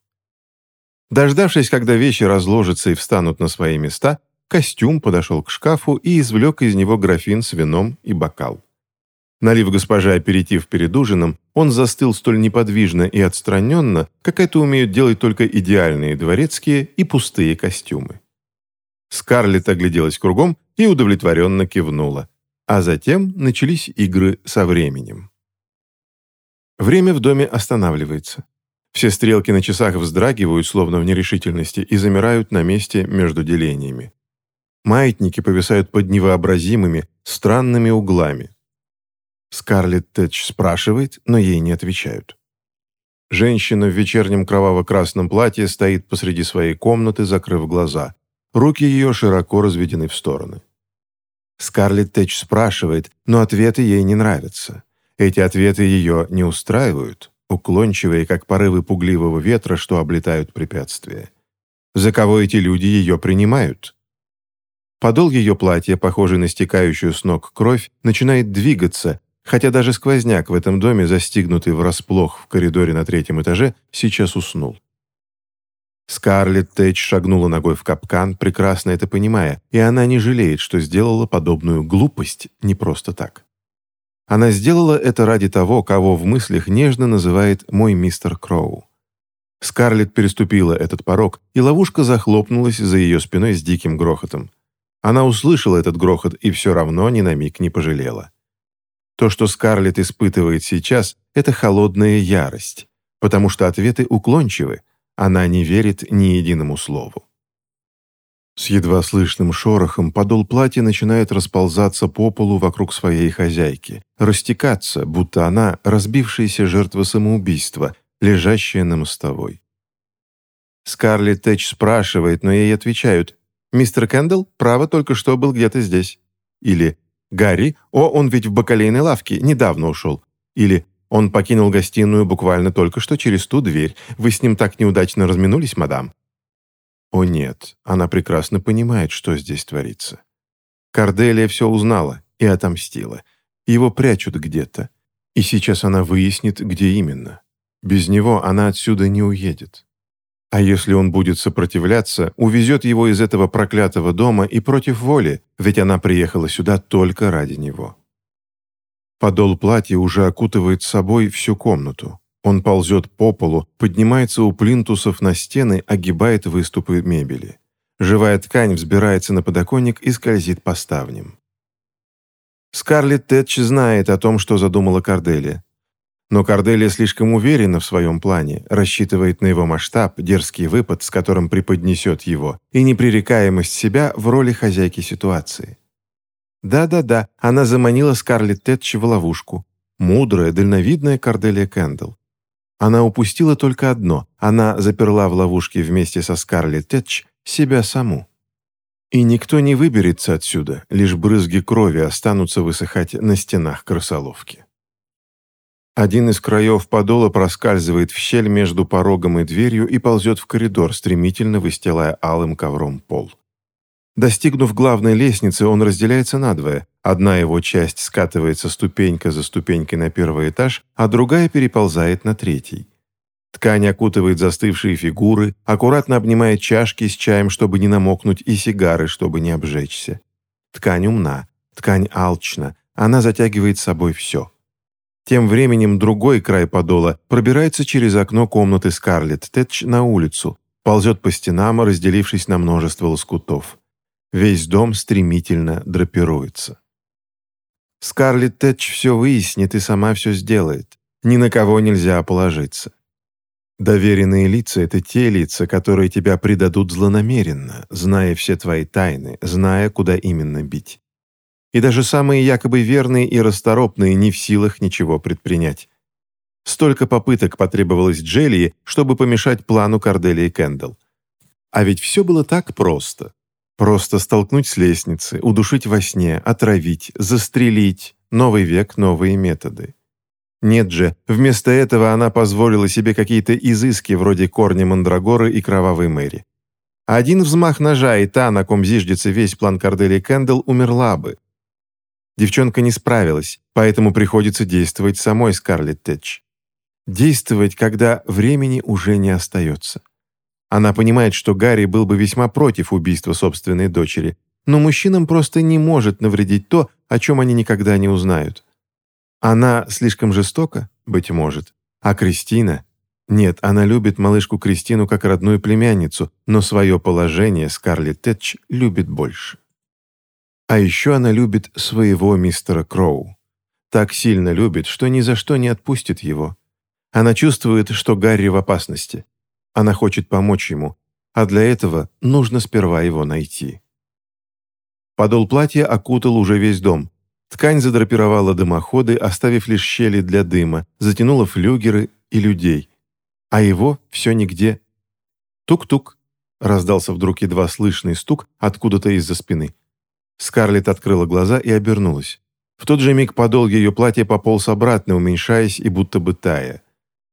Дождавшись, когда вещи разложатся и встанут на свои места, костюм подошел к шкафу и извлек из него графин с вином и бокал. Налив госпоже аперитив перед ужином, он застыл столь неподвижно и отстраненно, как это умеют делать только идеальные дворецкие и пустые костюмы. Скарлетт огляделась кругом и удовлетворенно кивнула. А затем начались игры со временем. Время в доме останавливается. Все стрелки на часах вздрагивают, словно в нерешительности, и замирают на месте между делениями. Маятники повисают под невообразимыми, странными углами. Скарлетт Тэтч спрашивает, но ей не отвечают. Женщина в вечернем кроваво-красном платье стоит посреди своей комнаты, закрыв глаза. Руки ее широко разведены в стороны. Скарлетт Тэтч спрашивает, но ответы ей не нравятся. Эти ответы ее не устраивают, уклончивые, как порывы пугливого ветра, что облетают препятствия. За кого эти люди ее принимают? Подол ее платья, похожий на стекающую с ног кровь, начинает двигаться, хотя даже сквозняк в этом доме, застигнутый врасплох в коридоре на третьем этаже, сейчас уснул. Скарлетт Тэтч шагнула ногой в капкан, прекрасно это понимая, и она не жалеет, что сделала подобную глупость не просто так. Она сделала это ради того, кого в мыслях нежно называет «мой мистер Кроу». Скарлетт переступила этот порог, и ловушка захлопнулась за ее спиной с диким грохотом. Она услышала этот грохот и все равно ни на миг не пожалела. То, что Скарлетт испытывает сейчас, это холодная ярость, потому что ответы уклончивы, она не верит ни единому слову. С едва слышным шорохом подол платья начинает расползаться по полу вокруг своей хозяйки, растекаться, будто она разбившаяся жертва самоубийства, лежащая на мостовой. Скарлетт Тэтч спрашивает, но ей отвечают «Мистер Кэндалл, право, только что был где-то здесь». Или «Гарри, о, он ведь в бакалейной лавке, недавно ушел». Или «Он покинул гостиную буквально только что через ту дверь. Вы с ним так неудачно разминулись, мадам?» О нет, она прекрасно понимает, что здесь творится. Корделия все узнала и отомстила. Его прячут где-то. И сейчас она выяснит, где именно. Без него она отсюда не уедет. А если он будет сопротивляться, увезет его из этого проклятого дома и против воли, ведь она приехала сюда только ради него. Подол платья уже окутывает собой всю комнату. Он ползет по полу, поднимается у плинтусов на стены, огибает выступы мебели. Живая ткань взбирается на подоконник и скользит по ставням. Скарлетт Тэтч знает о том, что задумала Корделия. Но Корделия слишком уверена в своем плане, рассчитывает на его масштаб, дерзкий выпад, с которым преподнесет его, и непререкаемость себя в роли хозяйки ситуации. Да-да-да, она заманила Скарлетт Тэтч в ловушку. Мудрая, дальновидная Корделия Кэндалл. Она упустила только одно. Она заперла в ловушке вместе со Скарлетт Тэтч себя саму. И никто не выберется отсюда, лишь брызги крови останутся высыхать на стенах крысоловки. Один из краев подола проскальзывает в щель между порогом и дверью и ползет в коридор, стремительно выстилая алым ковром пол. Достигнув главной лестницы, он разделяется надвое. Одна его часть скатывается ступенька за ступенькой на первый этаж, а другая переползает на третий. Ткань окутывает застывшие фигуры, аккуратно обнимает чашки с чаем, чтобы не намокнуть, и сигары, чтобы не обжечься. Ткань умна, ткань алчна, она затягивает с собой все. Тем временем другой край подола пробирается через окно комнаты Скарлетт Тэтч на улицу, ползет по стенам, разделившись на множество лоскутов. Весь дом стремительно драпируется. Скарлетт Тэтч все выяснит и сама все сделает. Ни на кого нельзя положиться. Доверенные лица — это те лица, которые тебя предадут злонамеренно, зная все твои тайны, зная, куда именно бить и даже самые якобы верные и расторопные не в силах ничего предпринять. Столько попыток потребовалось Джелии, чтобы помешать плану Корделии Кэндалл. А ведь все было так просто. Просто столкнуть с лестницы, удушить во сне, отравить, застрелить. Новый век, новые методы. Нет же, вместо этого она позволила себе какие-то изыски вроде корня Мандрагоры и Кровавой Мэри. Один взмах ножа, и та, на ком зиждется весь план Кордели Кэндалл, умерла бы. Девчонка не справилась, поэтому приходится действовать самой Скарлетт Тэтч. Действовать, когда времени уже не остается. Она понимает, что Гарри был бы весьма против убийства собственной дочери, но мужчинам просто не может навредить то, о чем они никогда не узнают. Она слишком жестока, быть может, а Кристина... Нет, она любит малышку Кристину как родную племянницу, но свое положение Скарлетт Тэтч любит больше. А еще она любит своего мистера Кроу. Так сильно любит, что ни за что не отпустит его. Она чувствует, что Гарри в опасности. Она хочет помочь ему, а для этого нужно сперва его найти. Подол платья окутал уже весь дом. Ткань задрапировала дымоходы, оставив лишь щели для дыма, затянула флюгеры и людей. А его все нигде. Тук-тук. Раздался вдруг едва слышный стук откуда-то из-за спины. Скарлетт открыла глаза и обернулась. В тот же миг подол ее платья пополз обратно, уменьшаясь и будто бы тая.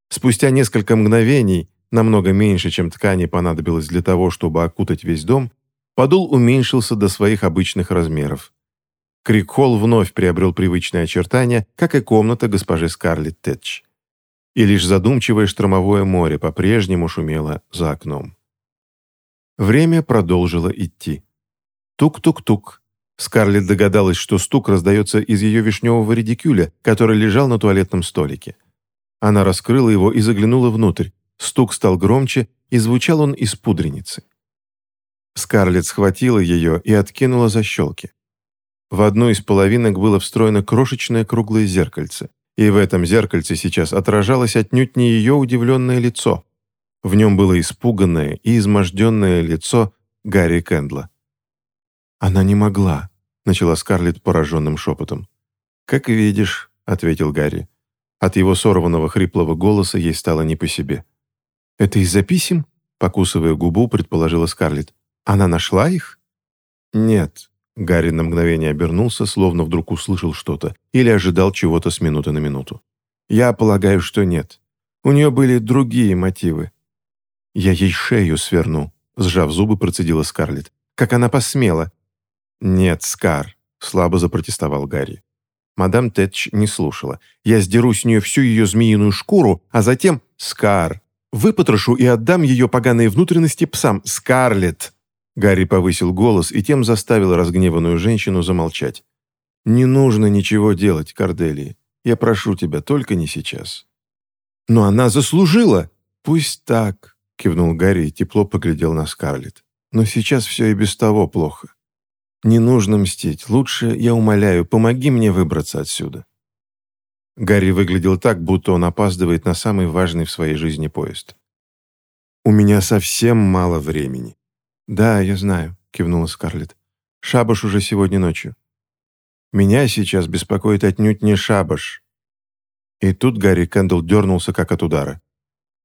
Спустя несколько мгновений намного меньше, чем ткани понадобилось для того, чтобы окутать весь дом, подол уменьшился до своих обычных размеров. Крикхолл вновь приобрел привычные очертания, как и комната госпожи Скарлетт Тэтч. И лишь задумчивое штормовое море по-прежнему шумело за окном. Время продолжило идти. Тук-тук-тук. Скарлетт догадалась, что стук раздается из ее вишневого редикюля, который лежал на туалетном столике. Она раскрыла его и заглянула внутрь. Стук стал громче, и звучал он из пудреницы. Скарлетт схватила ее и откинула защелки. В одну из половинок было встроено крошечное круглое зеркальце, и в этом зеркальце сейчас отражалось отнюдь не ее удивленное лицо. В нем было испуганное и изможденное лицо Гарри Кэндла. «Она не могла», — начала Скарлетт пораженным шепотом. «Как видишь», — ответил Гарри. От его сорванного хриплого голоса ей стало не по себе. «Это из-за писем?» — покусывая губу, предположила Скарлетт. «Она нашла их?» «Нет». Гарри на мгновение обернулся, словно вдруг услышал что-то или ожидал чего-то с минуты на минуту. «Я полагаю, что нет. У нее были другие мотивы». «Я ей шею сверну», — сжав зубы, процедила Скарлетт. «Как она посмела?» «Нет, Скар», — слабо запротестовал Гарри. Мадам Тэтч не слушала. «Я сдеру с нее всю ее змеиную шкуру, а затем...» «Скар! Выпотрошу и отдам ее поганые внутренности псам! Скарлетт!» Гарри повысил голос и тем заставил разгневанную женщину замолчать. «Не нужно ничего делать, Корделии. Я прошу тебя, только не сейчас». «Но она заслужила!» «Пусть так», — кивнул Гарри и тепло поглядел на Скарлетт. «Но сейчас все и без того плохо. Не нужно мстить. Лучше, я умоляю, помоги мне выбраться отсюда». Гарри выглядел так, будто он опаздывает на самый важный в своей жизни поезд. «У меня совсем мало времени». «Да, я знаю», — кивнула Скарлетт. «Шабаш уже сегодня ночью». «Меня сейчас беспокоит отнюдь не шабаш». И тут Гарри Кэндалл дернулся, как от удара.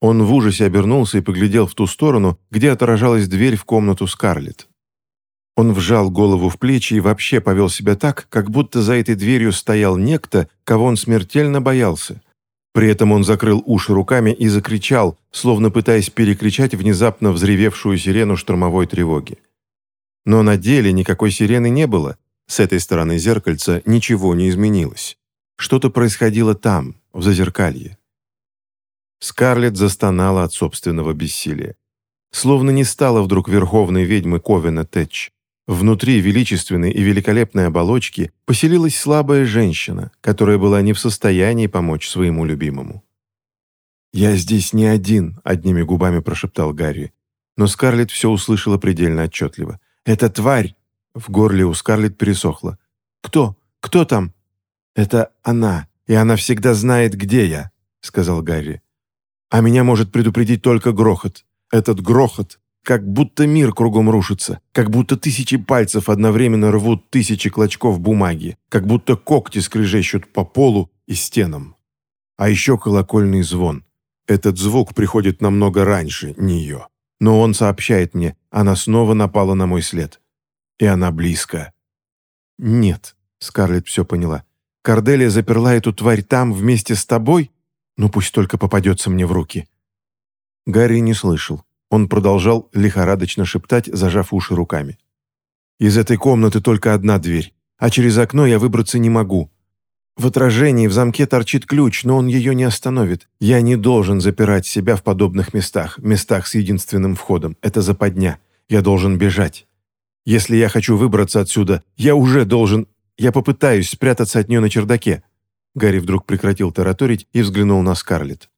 Он в ужасе обернулся и поглядел в ту сторону, где отражалась дверь в комнату Скарлетт. Он вжал голову в плечи и вообще повел себя так, как будто за этой дверью стоял некто, кого он смертельно боялся. При этом он закрыл уши руками и закричал, словно пытаясь перекричать внезапно взревевшую сирену штурмовой тревоги. Но на деле никакой сирены не было. С этой стороны зеркальца ничего не изменилось. Что-то происходило там, в зазеркалье. Скарлетт застонала от собственного бессилия. Словно не стало вдруг верховной ведьмы Ковена Тэтч. Внутри величественной и великолепной оболочки поселилась слабая женщина, которая была не в состоянии помочь своему любимому. «Я здесь не один», — одними губами прошептал Гарри. Но Скарлетт все услышала предельно отчетливо. «Это тварь!» В горле у Скарлетт пересохло. «Кто? Кто там?» «Это она, и она всегда знает, где я», — сказал Гарри. «А меня может предупредить только грохот. Этот грохот как будто мир кругом рушится, как будто тысячи пальцев одновременно рвут тысячи клочков бумаги, как будто когти скрежещут по полу и стенам. А еще колокольный звон. Этот звук приходит намного раньше нее. Но он сообщает мне, она снова напала на мой след. И она близко. «Нет», — Скарлетт все поняла. Корделия заперла эту тварь там вместе с тобой? Ну пусть только попадется мне в руки». Гарри не слышал. Он продолжал лихорадочно шептать, зажав уши руками. «Из этой комнаты только одна дверь, а через окно я выбраться не могу. В отражении в замке торчит ключ, но он ее не остановит. Я не должен запирать себя в подобных местах, местах с единственным входом. Это западня. Я должен бежать. Если я хочу выбраться отсюда, я уже должен... Я попытаюсь спрятаться от нее на чердаке». Гарри вдруг прекратил тараторить и взглянул на Скарлетт.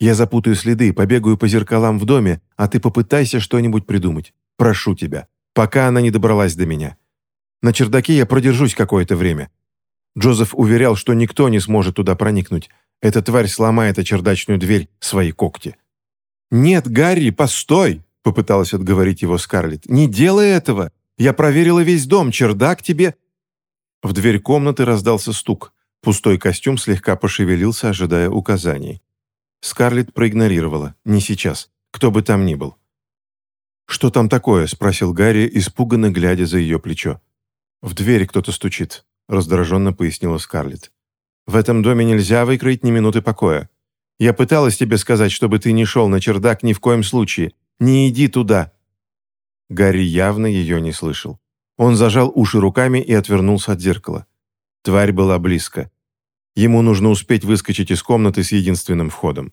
«Я запутаю следы, побегаю по зеркалам в доме, а ты попытайся что-нибудь придумать. Прошу тебя, пока она не добралась до меня. На чердаке я продержусь какое-то время. Джозеф уверял, что никто не сможет туда проникнуть. Эта тварь сломает о чердачную дверь свои когти. «Нет, Гарри, постой!» — попыталась отговорить его Скарлетт. «Не делай этого! Я проверила весь дом, чердак тебе...» В дверь комнаты раздался стук. Пустой костюм слегка пошевелился, ожидая указаний. Скарлетт проигнорировала. «Не сейчас. Кто бы там ни был». «Что там такое?» — спросил Гарри, испуганно глядя за ее плечо. «В двери кто-то стучит», — раздраженно пояснила Скарлетт. «В этом доме нельзя выкроить ни минуты покоя. Я пыталась тебе сказать, чтобы ты не шел на чердак ни в коем случае. Не иди туда!» Гарри явно ее не слышал. Он зажал уши руками и отвернулся от зеркала. Тварь была близко. Ему нужно успеть выскочить из комнаты с единственным входом.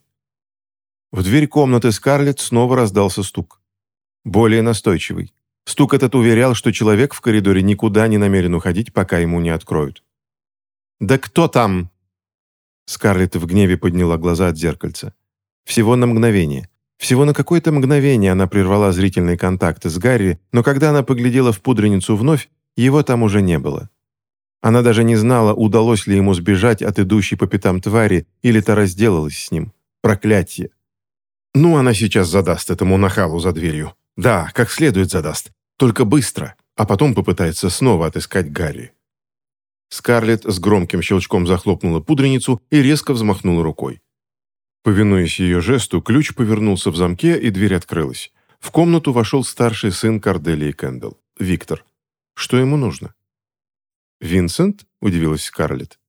В дверь комнаты Скарлетт снова раздался стук. Более настойчивый. Стук этот уверял, что человек в коридоре никуда не намерен уходить, пока ему не откроют. «Да кто там?» Скарлетт в гневе подняла глаза от зеркальца. Всего на мгновение. Всего на какое-то мгновение она прервала зрительные контакты с Гарри, но когда она поглядела в пудреницу вновь, его там уже не было. Она даже не знала, удалось ли ему сбежать от идущей по пятам твари, или та разделалась с ним. Проклятие. Ну, она сейчас задаст этому нахалу за дверью. Да, как следует задаст. Только быстро, а потом попытается снова отыскать Гарри. Скарлетт с громким щелчком захлопнула пудреницу и резко взмахнула рукой. Повинуясь ее жесту, ключ повернулся в замке, и дверь открылась. В комнату вошел старший сын Корделии Кэндалл, Виктор. Что ему нужно? «Винсент?» – удивилась Скарлетт.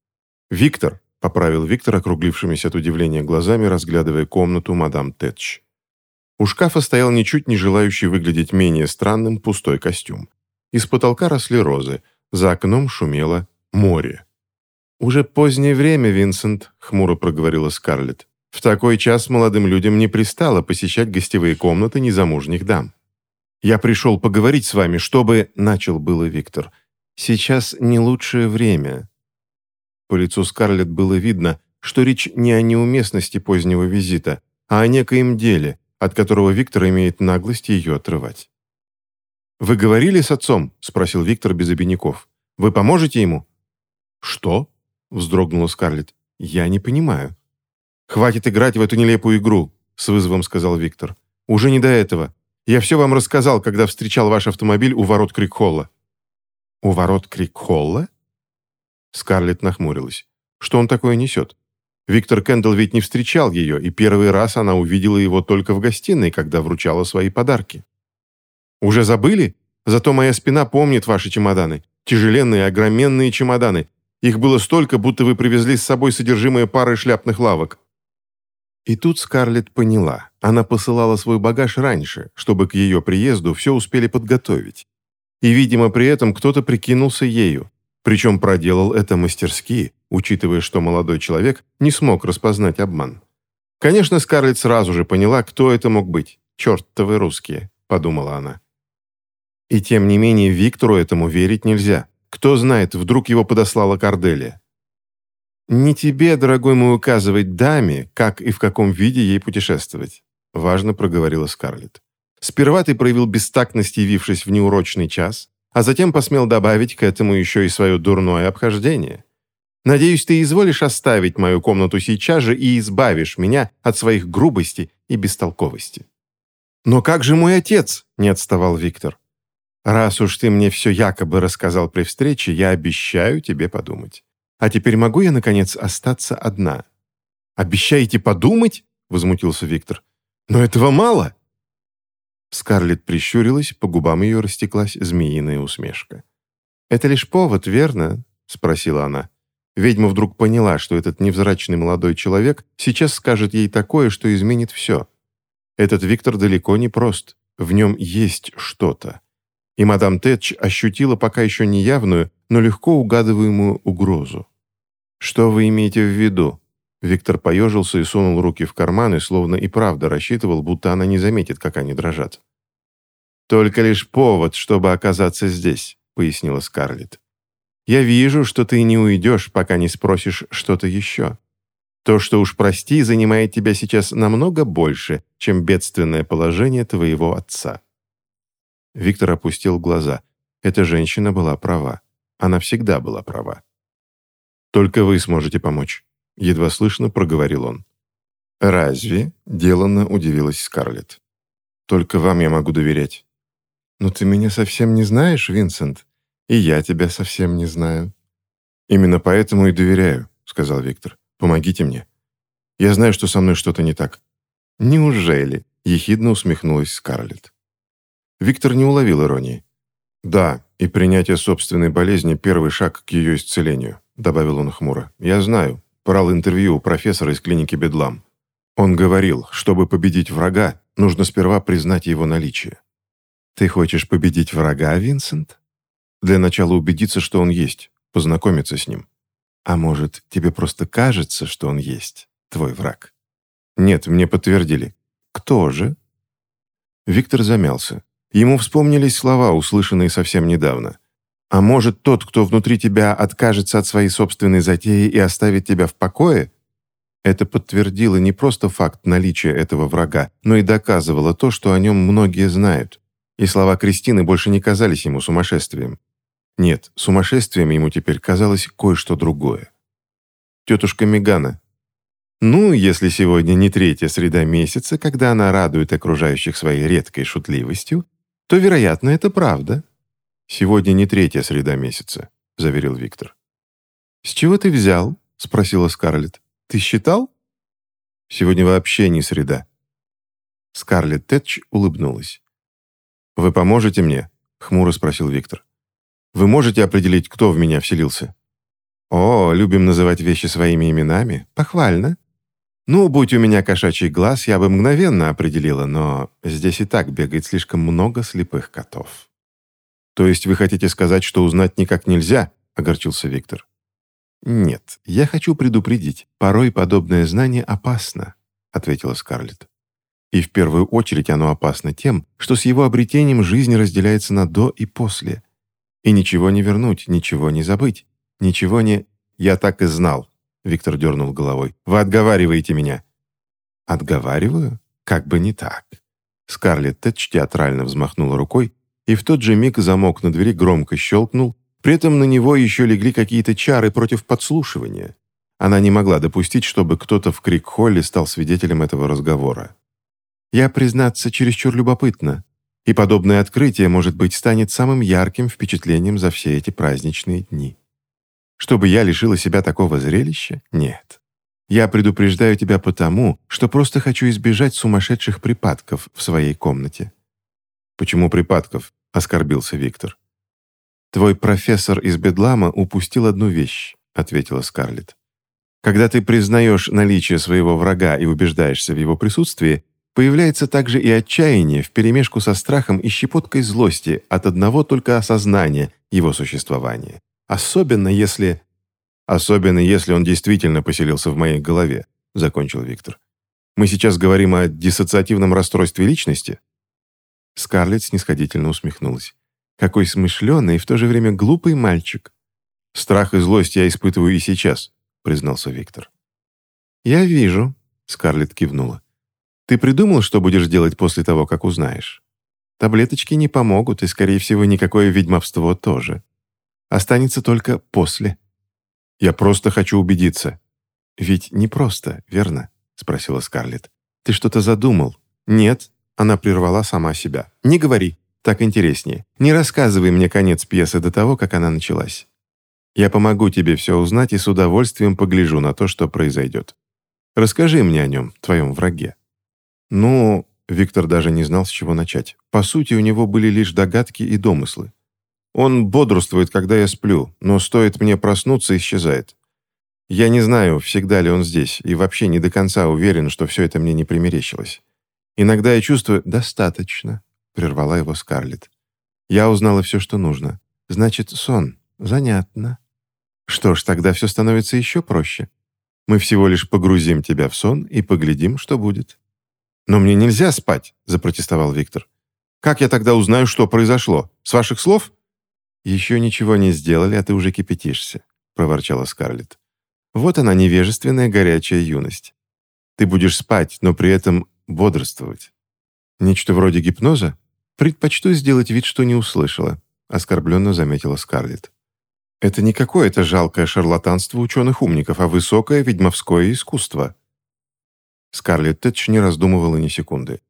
«Виктор», – поправил Виктор округлившимися от удивления глазами, разглядывая комнату мадам Тэтч. У шкафа стоял ничуть не желающий выглядеть менее странным пустой костюм. Из потолка росли розы, за окном шумело море. «Уже позднее время, Винсент», — хмуро проговорила Скарлетт. «В такой час молодым людям не пристало посещать гостевые комнаты незамужних дам». «Я пришел поговорить с вами, чтобы...» — начал было Виктор. «Сейчас не лучшее время». По лицу Скарлетт было видно, что речь не о неуместности позднего визита, а о некоем деле, от которого Виктор имеет наглость ее отрывать. «Вы говорили с отцом?» – спросил Виктор без обиняков. «Вы поможете ему?» «Что?» – вздрогнула Скарлетт. «Я не понимаю». «Хватит играть в эту нелепую игру», – с вызовом сказал Виктор. «Уже не до этого. Я все вам рассказал, когда встречал ваш автомобиль у ворот Крикхолла». «У ворот Крикхолла?» Скарлетт нахмурилась. «Что он такое несет? Виктор Кэндалл ведь не встречал ее, и первый раз она увидела его только в гостиной, когда вручала свои подарки. «Уже забыли? Зато моя спина помнит ваши чемоданы. Тяжеленные, огроменные чемоданы. Их было столько, будто вы привезли с собой содержимое пары шляпных лавок». И тут Скарлетт поняла. Она посылала свой багаж раньше, чтобы к ее приезду все успели подготовить. И, видимо, при этом кто-то прикинулся ею. Причем проделал это мастерски, учитывая, что молодой человек не смог распознать обман. Конечно, Скарлетт сразу же поняла, кто это мог быть. «Чертовы русские», — подумала она. И тем не менее Виктору этому верить нельзя. Кто знает, вдруг его подослала Корделия. «Не тебе, дорогой мой, указывать даме, как и в каком виде ей путешествовать», — важно проговорила Скарлетт. «Сперва ты проявил бестактность, явившись в неурочный час, а затем посмел добавить к этому еще и свое дурное обхождение. Надеюсь, ты изволишь оставить мою комнату сейчас же и избавишь меня от своих грубости и бестолковости». «Но как же мой отец?» – не отставал Виктор. «Раз уж ты мне все якобы рассказал при встрече, я обещаю тебе подумать. А теперь могу я, наконец, остаться одна?» «Обещаете подумать?» – возмутился Виктор. «Но этого мало!» Скарлетт прищурилась, по губам ее растеклась змеиная усмешка. «Это лишь повод, верно?» — спросила она. Ведьма вдруг поняла, что этот невзрачный молодой человек сейчас скажет ей такое, что изменит все. Этот Виктор далеко не прост. В нем есть что-то. И мадам Тэтч ощутила пока еще неявную, но легко угадываемую угрозу. «Что вы имеете в виду?» Виктор поежился и сунул руки в карманы, словно и правда рассчитывал, будто она не заметит, как они дрожат. «Только лишь повод, чтобы оказаться здесь», — пояснила Скарлетт. «Я вижу, что ты не уйдешь, пока не спросишь что-то еще. То, что уж прости, занимает тебя сейчас намного больше, чем бедственное положение твоего отца». Виктор опустил глаза. Эта женщина была права. Она всегда была права. «Только вы сможете помочь», — едва слышно проговорил он. «Разве?» — деланно удивилась Скарлетт. «Только вам я могу доверять». «Но ты меня совсем не знаешь, Винсент, и я тебя совсем не знаю». «Именно поэтому и доверяю», — сказал Виктор. «Помогите мне. Я знаю, что со мной что-то не так». «Неужели?» — ехидно усмехнулась Скарлетт. Виктор не уловил иронии. «Да, и принятие собственной болезни – первый шаг к ее исцелению», – добавил он хмуро. «Я знаю. Брал интервью у профессора из клиники Бедлам. Он говорил, чтобы победить врага, нужно сперва признать его наличие». «Ты хочешь победить врага, Винсент?» «Для начала убедиться, что он есть, познакомиться с ним». «А может, тебе просто кажется, что он есть, твой враг?» «Нет, мне подтвердили». «Кто же?» Виктор замялся. Ему вспомнились слова, услышанные совсем недавно. «А может, тот, кто внутри тебя откажется от своей собственной затеи и оставит тебя в покое?» Это подтвердило не просто факт наличия этого врага, но и доказывало то, что о нем многие знают. И слова Кристины больше не казались ему сумасшествием. Нет, сумасшествием ему теперь казалось кое-что другое. Тетушка Мегана. Ну, если сегодня не третья среда месяца, когда она радует окружающих своей редкой шутливостью, то, вероятно, это правда. Сегодня не третья среда месяца, заверил Виктор. С чего ты взял? спросила Скарлетт. Ты считал? Сегодня вообще не среда. Скарлетт Тэтч улыбнулась. «Вы поможете мне?» — хмуро спросил Виктор. «Вы можете определить, кто в меня вселился?» «О, любим называть вещи своими именами. Похвально. Ну, будь у меня кошачий глаз, я бы мгновенно определила, но здесь и так бегает слишком много слепых котов. То есть вы хотите сказать, что узнать никак нельзя? Огорчился Виктор. Нет, я хочу предупредить. Порой подобное знание опасно, ответила Скарлетт. И в первую очередь оно опасно тем, что с его обретением жизнь разделяется на «до» и «после». И ничего не вернуть, ничего не забыть, ничего не... Я так и знал, Виктор дернул головой. «Вы отговариваете меня». «Отговариваю? Как бы не так». Скарлетт театрально взмахнула рукой, и в тот же миг замок на двери громко щелкнул, при этом на него еще легли какие-то чары против подслушивания. Она не могла допустить, чтобы кто-то в Крик-Холле стал свидетелем этого разговора. «Я, признаться, чересчур любопытна, и подобное открытие, может быть, станет самым ярким впечатлением за все эти праздничные дни». Чтобы я лишила себя такого зрелища? Нет. Я предупреждаю тебя потому, что просто хочу избежать сумасшедших припадков в своей комнате». «Почему припадков?» — оскорбился Виктор. «Твой профессор из Бедлама упустил одну вещь», — ответила Скарлетт. «Когда ты признаешь наличие своего врага и убеждаешься в его присутствии, появляется также и отчаяние вперемешку со страхом и щепоткой злости от одного только осознания его существования. Особенно если... Особенно если он действительно поселился в моей голове, закончил Виктор. Мы сейчас говорим о диссоциативном расстройстве личности? Скарлетт снисходительно усмехнулась. Какой смышленый и в то же время глупый мальчик. Страх и злость я испытываю и сейчас, признался Виктор. Я вижу, Скарлетт кивнула. Ты придумал, что будешь делать после того, как узнаешь? Таблеточки не помогут, и, скорее всего, никакое ведьмовство тоже. Останется только после. Я просто хочу убедиться. Ведь не просто, верно? Спросила Скарлетт. Ты что-то задумал? Нет. Она прервала сама себя. Не говори. Так интереснее. Не рассказывай мне конец пьесы до того, как она началась. Я помогу тебе все узнать и с удовольствием погляжу на то, что произойдет. Расскажи мне о нем, твоем враге». Ну, Виктор даже не знал, с чего начать. По сути, у него были лишь догадки и домыслы. Он бодрствует, когда я сплю, но стоит мне проснуться, исчезает. Я не знаю, всегда ли он здесь, и вообще не до конца уверен, что все это мне не примерещилось. Иногда я чувствую... Достаточно, прервала его Скарлетт. Я узнала все, что нужно. Значит, сон. Занятно. Что ж, тогда все становится еще проще. Мы всего лишь погрузим тебя в сон и поглядим, что будет. «Но мне нельзя спать», — запротестовал Виктор. «Как я тогда узнаю, что произошло? С ваших слов?» «Еще ничего не сделали, а ты уже кипятишься», — проворчала Скарлетт. «Вот она, невежественная горячая юность. Ты будешь спать, но при этом бодрствовать. Нечто вроде гипноза? Предпочту сделать вид, что не услышала», — оскорбленно заметила Скарлетт. «Это не какое-то жалкое шарлатанство ученых-умников, а высокое ведьмовское искусство». Скарлетт Тэтч не раздумывала ни секунды.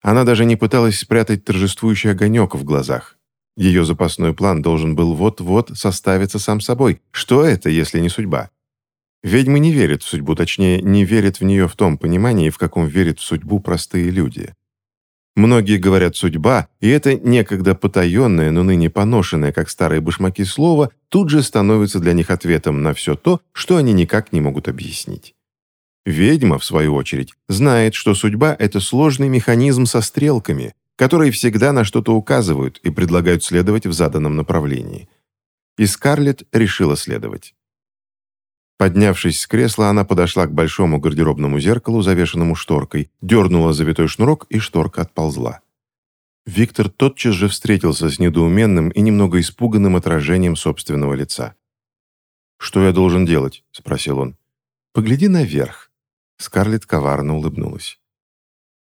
Она даже не пыталась спрятать торжествующий огонек в глазах. Ее запасной план должен был вот-вот составиться сам собой. Что это, если не судьба? Ведьмы не верят в судьбу, точнее, не верят в нее в том понимании, в каком верят в судьбу простые люди. Многие говорят «судьба», и это некогда потаенное, но ныне поношенное, как старые башмаки слово, тут же становится для них ответом на все то, что они никак не могут объяснить. Ведьма, в свою очередь, знает, что судьба – это сложный механизм со стрелками, которые всегда на что-то указывают и предлагают следовать в заданном направлении. И Скарлетт решила следовать. Поднявшись с кресла, она подошла к большому гардеробному зеркалу, завешенному шторкой, дернула завитой шнурок, и шторка отползла. Виктор тотчас же встретился с недоуменным и немного испуганным отражением собственного лица. «Что я должен делать?» – спросил он. «Погляди наверх». Скарлетт коварно улыбнулась.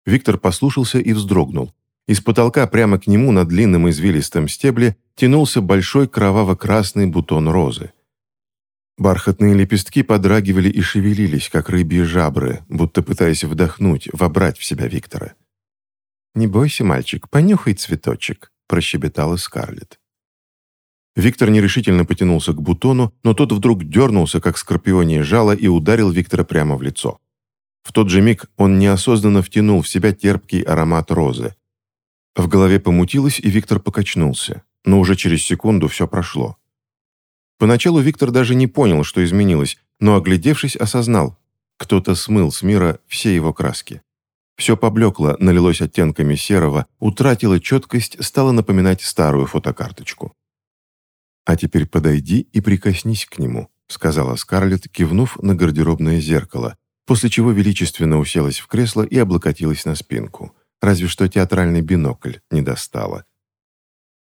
Виктор послушался и вздрогнул. Из потолка прямо к нему на длинном извилистом стебле тянулся большой кроваво-красный бутон розы. Бархатные лепестки подрагивали и шевелились, как рыбьи жабры, будто пытаясь вдохнуть, вобрать в себя Виктора. «Не бойся, мальчик, понюхай цветочек», – прощебетала Скарлетт. Виктор нерешительно потянулся к бутону, но тот вдруг дернулся, как скорпионие жало, и ударил Виктора прямо в лицо. В тот же миг он неосознанно втянул в себя терпкий аромат розы. В голове помутилось, и Виктор покачнулся, но уже через секунду все прошло. Поначалу Виктор даже не понял, что изменилось, но, оглядевшись, осознал. Кто-то смыл с мира все его краски. Все поблекло, налилось оттенками серого, утратило четкость, стало напоминать старую фотокарточку. «А теперь подойди и прикоснись к нему», сказала Скарлетт, кивнув на гардеробное зеркало, после чего величественно уселась в кресло и облокотилась на спинку. Разве что театральный бинокль не достала.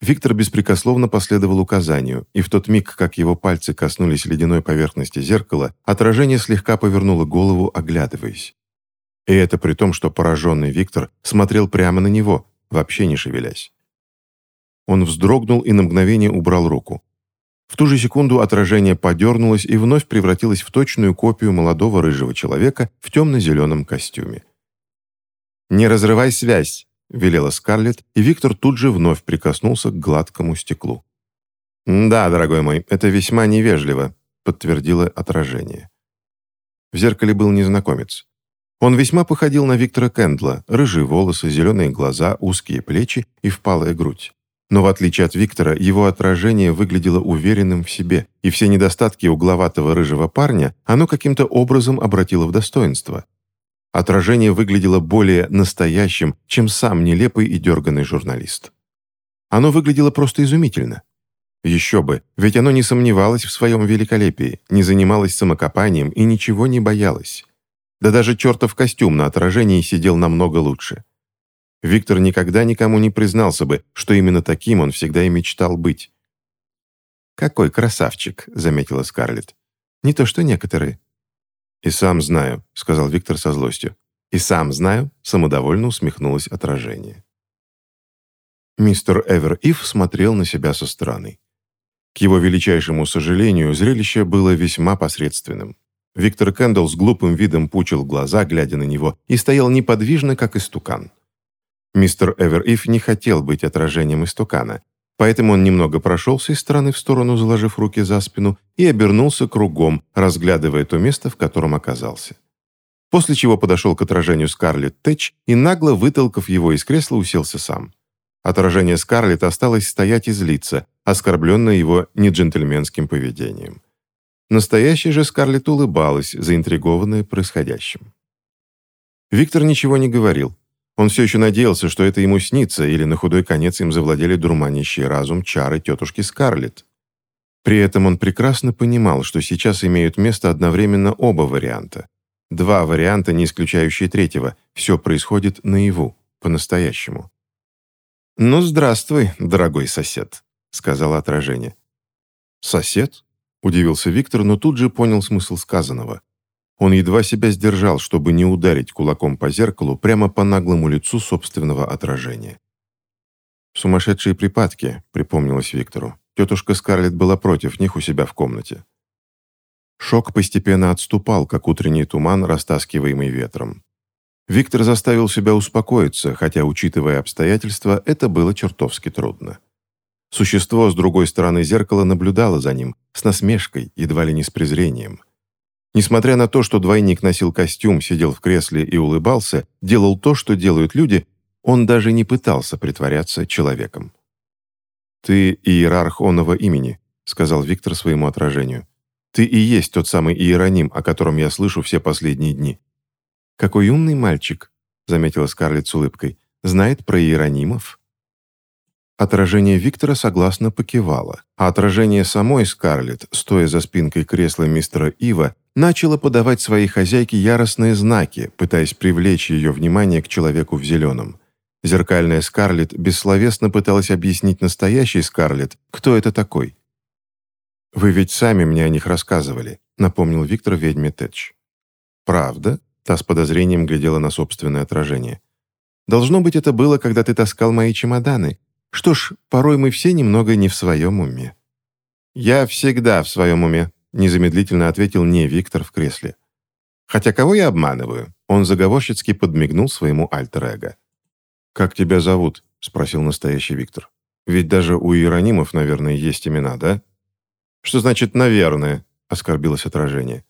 Виктор беспрекословно последовал указанию, и в тот миг, как его пальцы коснулись ледяной поверхности зеркала, отражение слегка повернуло голову, оглядываясь. И это при том, что пораженный Виктор смотрел прямо на него, вообще не шевелясь. Он вздрогнул и на мгновение убрал руку. В ту же секунду отражение подернулось и вновь превратилось в точную копию молодого рыжего человека в темно-зеленом костюме. «Не разрывай связь!» — велела Скарлетт, и Виктор тут же вновь прикоснулся к гладкому стеклу. «Да, дорогой мой, это весьма невежливо», — подтвердило отражение. В зеркале был незнакомец. Он весьма походил на Виктора Кэндла, рыжие волосы, зеленые глаза, узкие плечи и впалая грудь. Но в отличие от Виктора, его отражение выглядело уверенным в себе, и все недостатки угловатого рыжего парня оно каким-то образом обратило в достоинство. Отражение выглядело более настоящим, чем сам нелепый и дерганный журналист. Оно выглядело просто изумительно. Еще бы, ведь оно не сомневалось в своем великолепии, не занималось самокопанием и ничего не боялось. Да даже чертов костюм на отражении сидел намного лучше. Виктор никогда никому не признался бы, что именно таким он всегда и мечтал быть. «Какой красавчик», — заметила Скарлетт. «Не то что некоторые». «И сам знаю», — сказал Виктор со злостью. «И сам знаю», — самодовольно усмехнулось отражение. Мистер Эвер Ив смотрел на себя со стороны. К его величайшему сожалению, зрелище было весьма посредственным. Виктор Кэндалл с глупым видом пучил глаза, глядя на него, и стоял неподвижно, как истукан. Мистер Эвериф не хотел быть отражением истукана, поэтому он немного прошелся из стороны в сторону, заложив руки за спину, и обернулся кругом, разглядывая то место, в котором оказался. После чего подошел к отражению Скарлетт Тэтч и, нагло вытолкав его из кресла, уселся сам. Отражение Скарлетт осталось стоять и злиться, оскорбленное его неджентльменским поведением. Настоящая же Скарлетт улыбалась, заинтригованная происходящим. Виктор ничего не говорил. Он все еще надеялся, что это ему снится, или на худой конец им завладели дурманящий разум чары тетушки Скарлетт. При этом он прекрасно понимал, что сейчас имеют место одновременно оба варианта. Два варианта, не исключающие третьего. Все происходит наяву, по-настоящему. «Ну, здравствуй, дорогой сосед», — сказала отражение. «Сосед?» — удивился Виктор, но тут же понял смысл сказанного. Он едва себя сдержал, чтобы не ударить кулаком по зеркалу прямо по наглому лицу собственного отражения. «Сумасшедшие припадки», — припомнилось Виктору. Тетушка Скарлетт была против них у себя в комнате. Шок постепенно отступал, как утренний туман, растаскиваемый ветром. Виктор заставил себя успокоиться, хотя, учитывая обстоятельства, это было чертовски трудно. Существо с другой стороны зеркала наблюдало за ним, с насмешкой, едва ли не с презрением. Несмотря на то, что двойник носил костюм, сидел в кресле и улыбался, делал то, что делают люди, он даже не пытался притворяться человеком. «Ты иерарх оного имени», — сказал Виктор своему отражению. «Ты и есть тот самый иероним, о котором я слышу все последние дни». «Какой умный мальчик», — заметила Скарлетт с улыбкой. «Знает про иеронимов». Отражение Виктора согласно покивало, а отражение самой Скарлетт, стоя за спинкой кресла мистера Ива, начало подавать своей хозяйке яростные знаки, пытаясь привлечь ее внимание к человеку в зеленом. Зеркальная Скарлетт бессловесно пыталась объяснить настоящей Скарлетт, кто это такой. «Вы ведь сами мне о них рассказывали», — напомнил Виктор ведьме Тэтч. «Правда?» — та с подозрением глядела на собственное отражение. «Должно быть, это было, когда ты таскал мои чемоданы. Что ж, порой мы все немного не в своем уме». «Я всегда в своем уме», — незамедлительно ответил не Виктор в кресле. «Хотя кого я обманываю?» Он заговорщицки подмигнул своему альтер-эго. «Как тебя зовут?» – спросил настоящий Виктор. «Ведь даже у иеронимов, наверное, есть имена, да?» «Что значит «наверное»?» – оскорбилось отражение.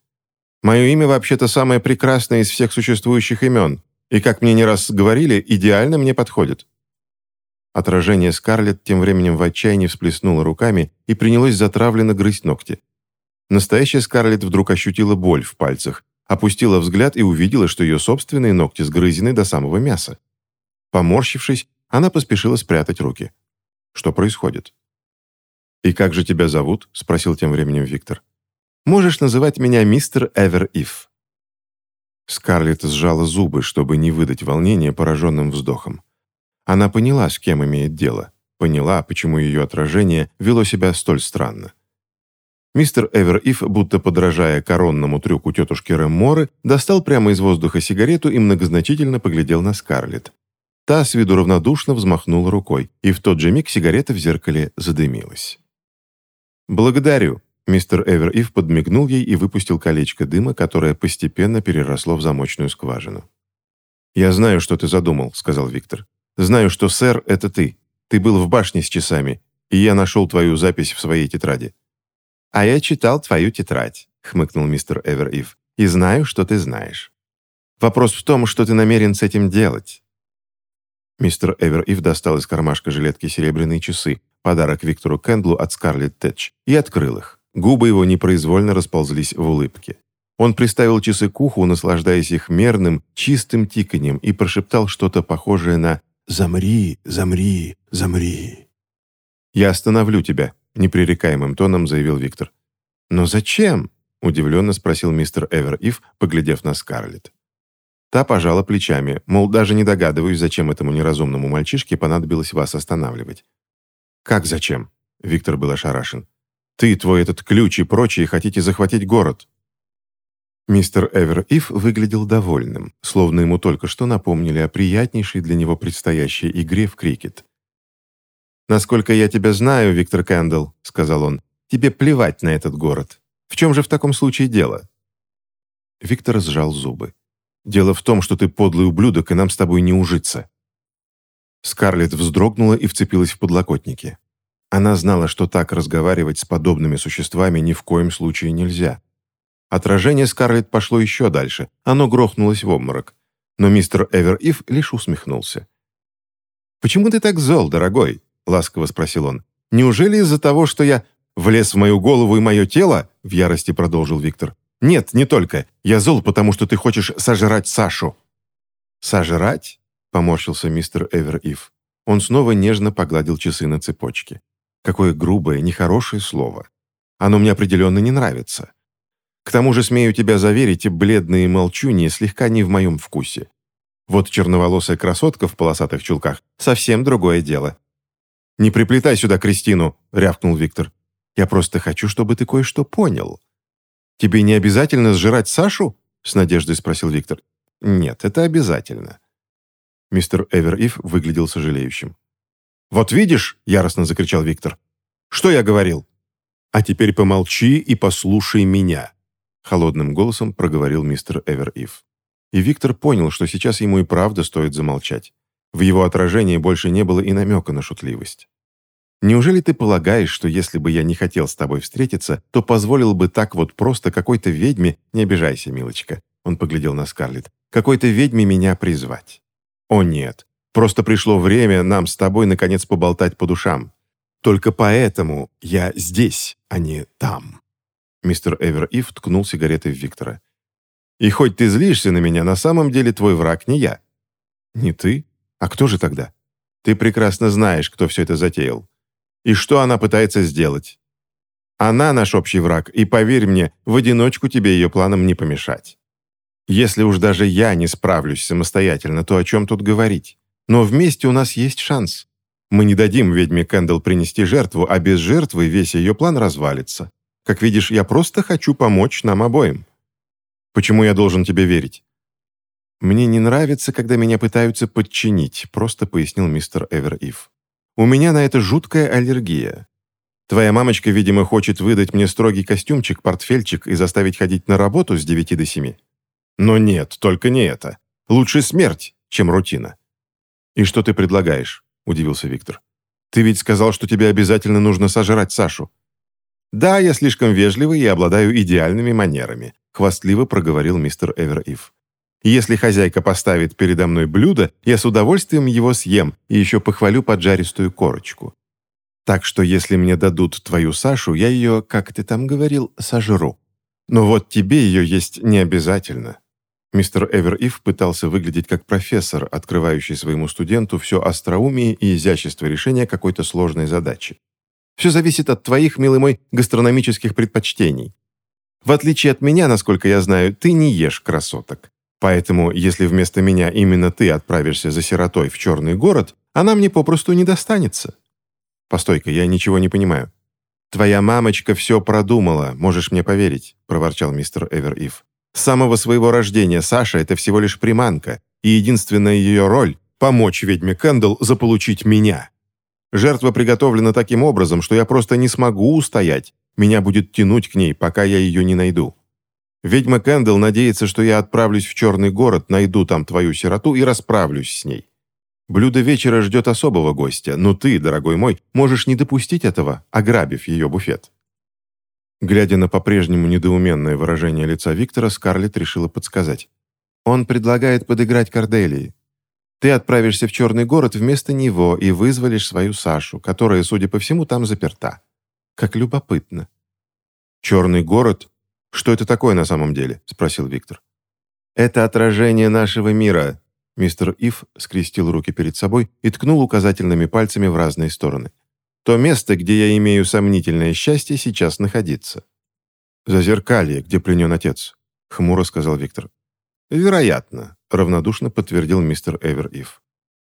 «Мое имя вообще-то самое прекрасное из всех существующих имен, и, как мне не раз говорили, идеально мне подходит». Отражение Скарлетт тем временем в отчаянии всплеснуло руками и принялось затравленно грызть ногти. Настоящая Скарлетт вдруг ощутила боль в пальцах, опустила взгляд и увидела, что ее собственные ногти сгрызены до самого мяса. Поморщившись, она поспешила спрятать руки. Что происходит? «И как же тебя зовут?» – спросил тем временем Виктор. «Можешь называть меня мистер Эвер Ив». Скарлетт сжала зубы, чтобы не выдать волнения пораженным вздохом. Она поняла, с кем имеет дело. Поняла, почему ее отражение вело себя столь странно. Мистер Эвер Ив, будто подражая коронному трюку тетушки Ремморы, достал прямо из воздуха сигарету и многозначительно поглядел на Скарлетт. Та с виду равнодушно взмахнула рукой, и в тот же миг сигарета в зеркале задымилась. «Благодарю», — мистер Эвер Ив подмигнул ей и выпустил колечко дыма, которое постепенно переросло в замочную скважину. «Я знаю, что ты задумал», — сказал Виктор. «Знаю, что сэр — это ты. Ты был в башне с часами, и я нашел твою запись в своей тетради». «А я читал твою тетрадь», — хмыкнул мистер Эвер Ив, «и знаю, что ты знаешь. Вопрос в том, что ты намерен с этим делать. Мистер Эвер Ив достал из кармашка жилетки серебряные часы, подарок Виктору Кэндлу от Скарлетт Тэтч, и открыл их. Губы его непроизвольно расползлись в улыбке. Он приставил часы к уху, наслаждаясь их мерным, чистым тиканьем, и прошептал что-то похожее на «Замри, замри, замри». «Я остановлю тебя», — непререкаемым тоном заявил Виктор. «Но зачем?» — удивленно спросил мистер Эвер Ив, поглядев на Скарлетт. Та пожала плечами, мол, даже не догадываюсь, зачем этому неразумному мальчишке понадобилось вас останавливать. «Как зачем?» — Виктор был ошарашен. «Ты, твой этот ключ и прочие хотите захватить город». Мистер Эвер Ив выглядел довольным, словно ему только что напомнили о приятнейшей для него предстоящей игре в крикет. «Насколько я тебя знаю, Виктор Кэндл», — сказал он, — «тебе плевать на этот город. В чем же в таком случае дело?» Виктор сжал зубы. Дело в том, что ты подлый ублюдок, и нам с тобой не ужиться». Скарлетт вздрогнула и вцепилась в подлокотники. Она знала, что так разговаривать с подобными существами ни в коем случае нельзя. Отражение Скарлетт пошло еще дальше, оно грохнулось в обморок. Но мистер Эвер Ив лишь усмехнулся. «Почему ты так зол, дорогой?» — ласково спросил он. «Неужели из-за того, что я...» «Влез в мою голову и мое тело?» — в ярости продолжил Виктор. «Нет, не только. Я зол, потому что ты хочешь сожрать Сашу». «Сожрать?» — поморщился мистер Эвер Ив. Он снова нежно погладил часы на цепочке. Какое грубое, нехорошее слово. Оно мне определенно не нравится. К тому же, смею тебя заверить, бледные молчуньи слегка не в моем вкусе. Вот черноволосая красотка в полосатых чулках — совсем другое дело. «Не приплетай сюда Кристину!» — рявкнул Виктор. «Я просто хочу, чтобы ты кое-что понял». «Тебе не обязательно сжирать Сашу?» — с надеждой спросил Виктор. «Нет, это обязательно. Мистер Эвериф выглядел сожалеющим. «Вот видишь!» — яростно закричал Виктор. «Что я говорил?» «А теперь помолчи и послушай меня!» Холодным голосом проговорил мистер Эвериф. И Виктор понял, что сейчас ему и правда стоит замолчать. В его отражении больше не было и намека на шутливость. «Неужели ты полагаешь, что если бы я не хотел с тобой встретиться, то позволил бы так вот просто какой-то ведьме, не обижайся, милочка», он поглядел на Скарлетт, «какой-то ведьме меня призвать?» «О нет, просто пришло время нам с тобой наконец поболтать по душам. Только поэтому я здесь, а не там». Мистер Эвер Ив ткнул сигаретой в Виктора. «И хоть ты злишься на меня, на самом деле твой враг не я». «Не ты? А кто же тогда?» «Ты прекрасно знаешь, кто все это затеял. И что она пытается сделать. Она наш общий враг, и поверь мне, в одиночку тебе ее планам не помешать. Если уж даже я не справлюсь самостоятельно, то о чем тут говорить? Но вместе у нас есть шанс. Мы не дадим ведьме Кэндалл принести жертву, а без жертвы весь ее план развалится. Как видишь, я просто хочу помочь нам обоим. Почему я должен тебе верить? Мне не нравится, когда меня пытаются подчинить, просто пояснил мистер Эвер Ив. У меня на это жуткая аллергия. Твоя мамочка, видимо, хочет выдать мне строгий костюмчик, портфельчик и заставить ходить на работу с девяти до семи. Но нет, только не это. Лучше смерть, чем рутина. «И что ты предлагаешь?» – удивился Виктор. «Ты ведь сказал, что тебе обязательно нужно сожрать Сашу». «Да, я слишком вежливый и обладаю идеальными манерами», – хвастливо проговорил мистер Эвериф. «Если хозяйка поставит передо мной блюдо, я с удовольствием его съем и еще похвалю поджаристую корочку. Так что если мне дадут твою Сашу, я ее, как ты там говорил, сожру. Но вот тебе ее есть не обязательно. Мистер Эвер-Ив пытался выглядеть как профессор, открывающий своему студенту все остроумие и изящество решения какой-то сложной задачи. Все зависит от твоих, милый мой, гастрономических предпочтений. В отличие от меня, насколько я знаю, ты не ешь красоток. Поэтому, если вместо меня именно ты отправишься за сиротой в черный город, она мне попросту не достанется. Постой-ка, я ничего не понимаю. Твоя мамочка все продумала, можешь мне поверить, проворчал мистер Эвер-Ив. С самого своего рождения Саша — это всего лишь приманка, и единственная ее роль — помочь ведьме Кэндалл заполучить меня. Жертва приготовлена таким образом, что я просто не смогу устоять. Меня будет тянуть к ней, пока я ее не найду. Ведьма Кэндалл надеется, что я отправлюсь в Черный город, найду там твою сироту и расправлюсь с ней. Блюдо вечера ждет особого гостя, но ты, дорогой мой, можешь не допустить этого, ограбив ее буфет. Глядя на по-прежнему недоуменное выражение лица Виктора, Скарлетт решила подсказать. «Он предлагает подыграть Корделии. Ты отправишься в Черный город вместо него и вызволишь свою Сашу, которая, судя по всему, там заперта. Как любопытно». «Черный город? Что это такое на самом деле?» – спросил Виктор. «Это отражение нашего мира», – мистер Ив скрестил руки перед собой и ткнул указательными пальцами в разные стороны. То место, где я имею сомнительное счастье сейчас находиться. «Зазеркалье, где пленен отец», — хмуро сказал Виктор. «Вероятно», — равнодушно подтвердил мистер Эвер-Ив.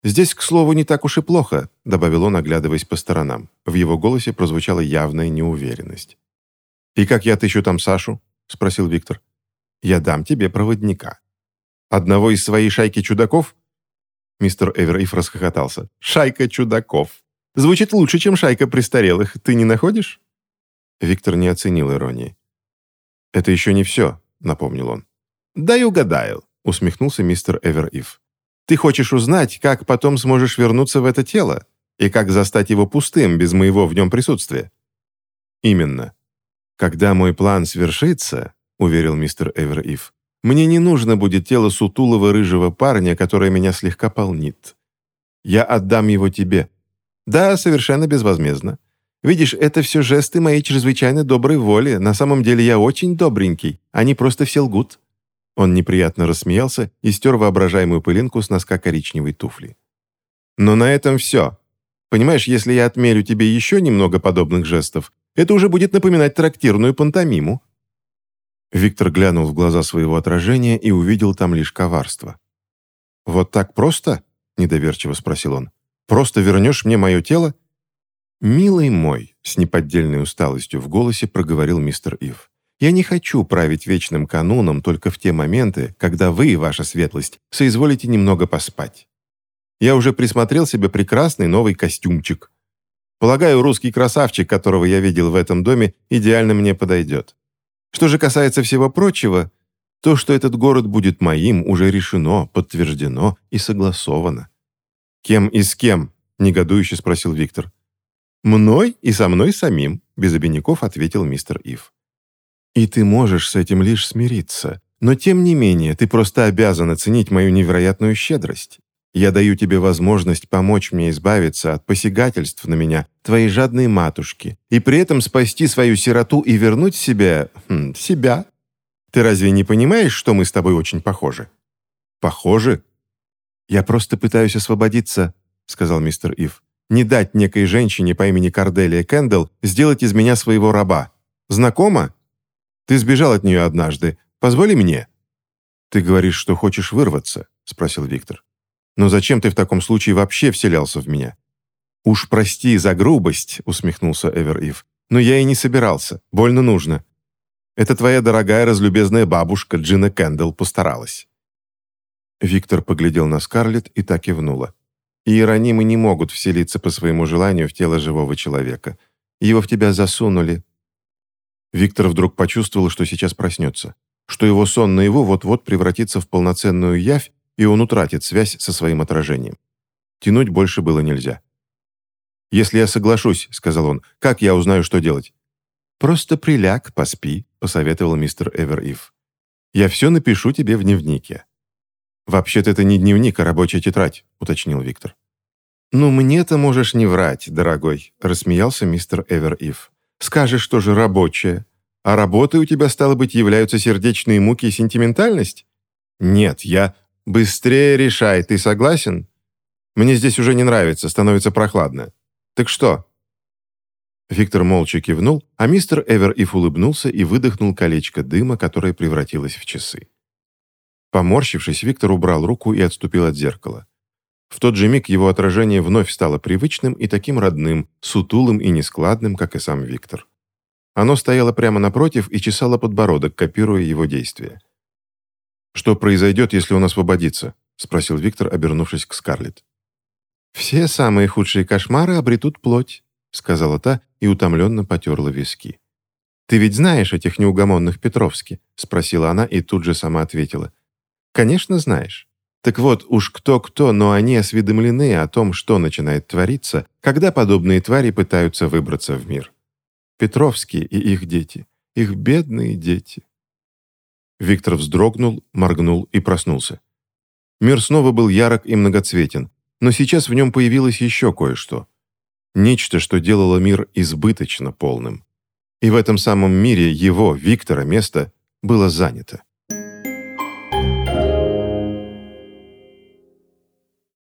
«Здесь, к слову, не так уж и плохо», — добавил он, оглядываясь по сторонам. В его голосе прозвучала явная неуверенность. «И как я отыщу там Сашу?» — спросил Виктор. «Я дам тебе проводника». «Одного из своей шайки чудаков?» Мистер Эвериф расхохотался. «Шайка чудаков! Звучит лучше, чем шайка престарелых, ты не находишь?» Виктор не оценил иронии. «Это еще не все», — напомнил он. «Дай угадаю», — усмехнулся мистер Эвер-Ив. «Ты хочешь узнать, как потом сможешь вернуться в это тело? И как застать его пустым, без моего в нем присутствия?» «Именно. Когда мой план свершится», — уверил мистер Эвер-Ив, «мне не нужно будет тело сутулого рыжего парня, которое меня слегка полнит. Я отдам его тебе, да, совершенно безвозмездно. Видишь, это все жесты моей чрезвычайно доброй воли. На самом деле я очень добренький. Они просто все лгут». Он неприятно рассмеялся и стер воображаемую пылинку с носка коричневой туфли. «Но на этом все. Понимаешь, если я отмерю тебе еще немного подобных жестов, это уже будет напоминать трактирную пантомиму». Виктор глянул в глаза своего отражения и увидел там лишь коварство. «Вот так просто?» – недоверчиво спросил он. «Просто вернешь мне мое тело?» «Милый мой», — с неподдельной усталостью в голосе проговорил мистер Ив, «я не хочу править вечным кануном только в те моменты, когда вы, ваша светлость, соизволите немного поспать. Я уже присмотрел себе прекрасный новый костюмчик. Полагаю, русский красавчик, которого я видел в этом доме, идеально мне подойдет. Что же касается всего прочего, то, что этот город будет моим, уже решено, подтверждено и согласовано». «Кем и с кем?» — негодующе спросил Виктор. «Мной и со мной самим», — без обиняков ответил мистер Ив. «И ты можешь с этим лишь смириться, но тем не менее ты просто обязан оценить мою невероятную щедрость. Я даю тебе возможность помочь мне избавиться от посягательств на меня, твоей жадной матушки, и при этом спасти свою сироту и вернуть себе... Хм, себя. Ты разве не понимаешь, что мы с тобой очень похожи?» «Похожи?» «Я просто пытаюсь освободиться», — сказал мистер Ив не дать некой женщине по имени Корделия Кэндл сделать из меня своего раба. Знакома? Ты сбежал от нее однажды. Позволи мне». «Ты говоришь, что хочешь вырваться?» — спросил Виктор. «Но зачем ты в таком случае вообще вселялся в меня?» «Уж прости за грубость», — усмехнулся Эвер Ив. «Но я и не собирался. Больно нужно. Это твоя дорогая разлюбезная бабушка Джина Кэндл постаралась». Виктор поглядел на Скарлетт и так кивнула. Иеронимы не могут вселиться по своему желанию в тело живого человека. Его в тебя засунули». Виктор вдруг почувствовал, что сейчас проснется, что его сон наяву вот-вот превратится в полноценную явь, и он утратит связь со своим отражением. Тянуть больше было нельзя. «Если я соглашусь», — сказал он, — «как я узнаю, что делать?» «Просто приляг, поспи», — посоветовал мистер Эвер-Ив. «Я все напишу тебе в дневнике». «Вообще-то это не дневник, а рабочая тетрадь», — уточнил Виктор. «Ну, мне-то можешь не врать, дорогой», — рассмеялся мистер Эвер-Ив. «Скажешь, что же рабочая. А работой у тебя, стало быть, являются сердечные муки и сентиментальность?» «Нет, я...» «Быстрее решай, ты согласен?» «Мне здесь уже не нравится, становится прохладно. Так что?» Виктор молча кивнул, а мистер Эвер-Ив улыбнулся и выдохнул колечко дыма, которое превратилось в часы. Поморщившись, Виктор убрал руку и отступил от зеркала. В тот же миг его отражение вновь стало привычным и таким родным, сутулым и нескладным, как и сам Виктор. Оно стояло прямо напротив и чесало подбородок, копируя его действия. «Что произойдет, если он освободится?» — спросил Виктор, обернувшись к Скарлетт. «Все самые худшие кошмары обретут плоть», — сказала та и утомленно потерла виски. «Ты ведь знаешь этих неугомонных Петровски?» — спросила она и тут же сама ответила. «Конечно знаешь. Так вот, уж кто-кто, но они осведомлены о том, что начинает твориться, когда подобные твари пытаются выбраться в мир. Петровские и их дети, их бедные дети. Виктор вздрогнул, моргнул и проснулся. Мир снова был ярок и многоцветен, но сейчас в нем появилось еще кое-что. Нечто, что делало мир избыточно полным. И в этом самом мире его, Виктора, место было занято.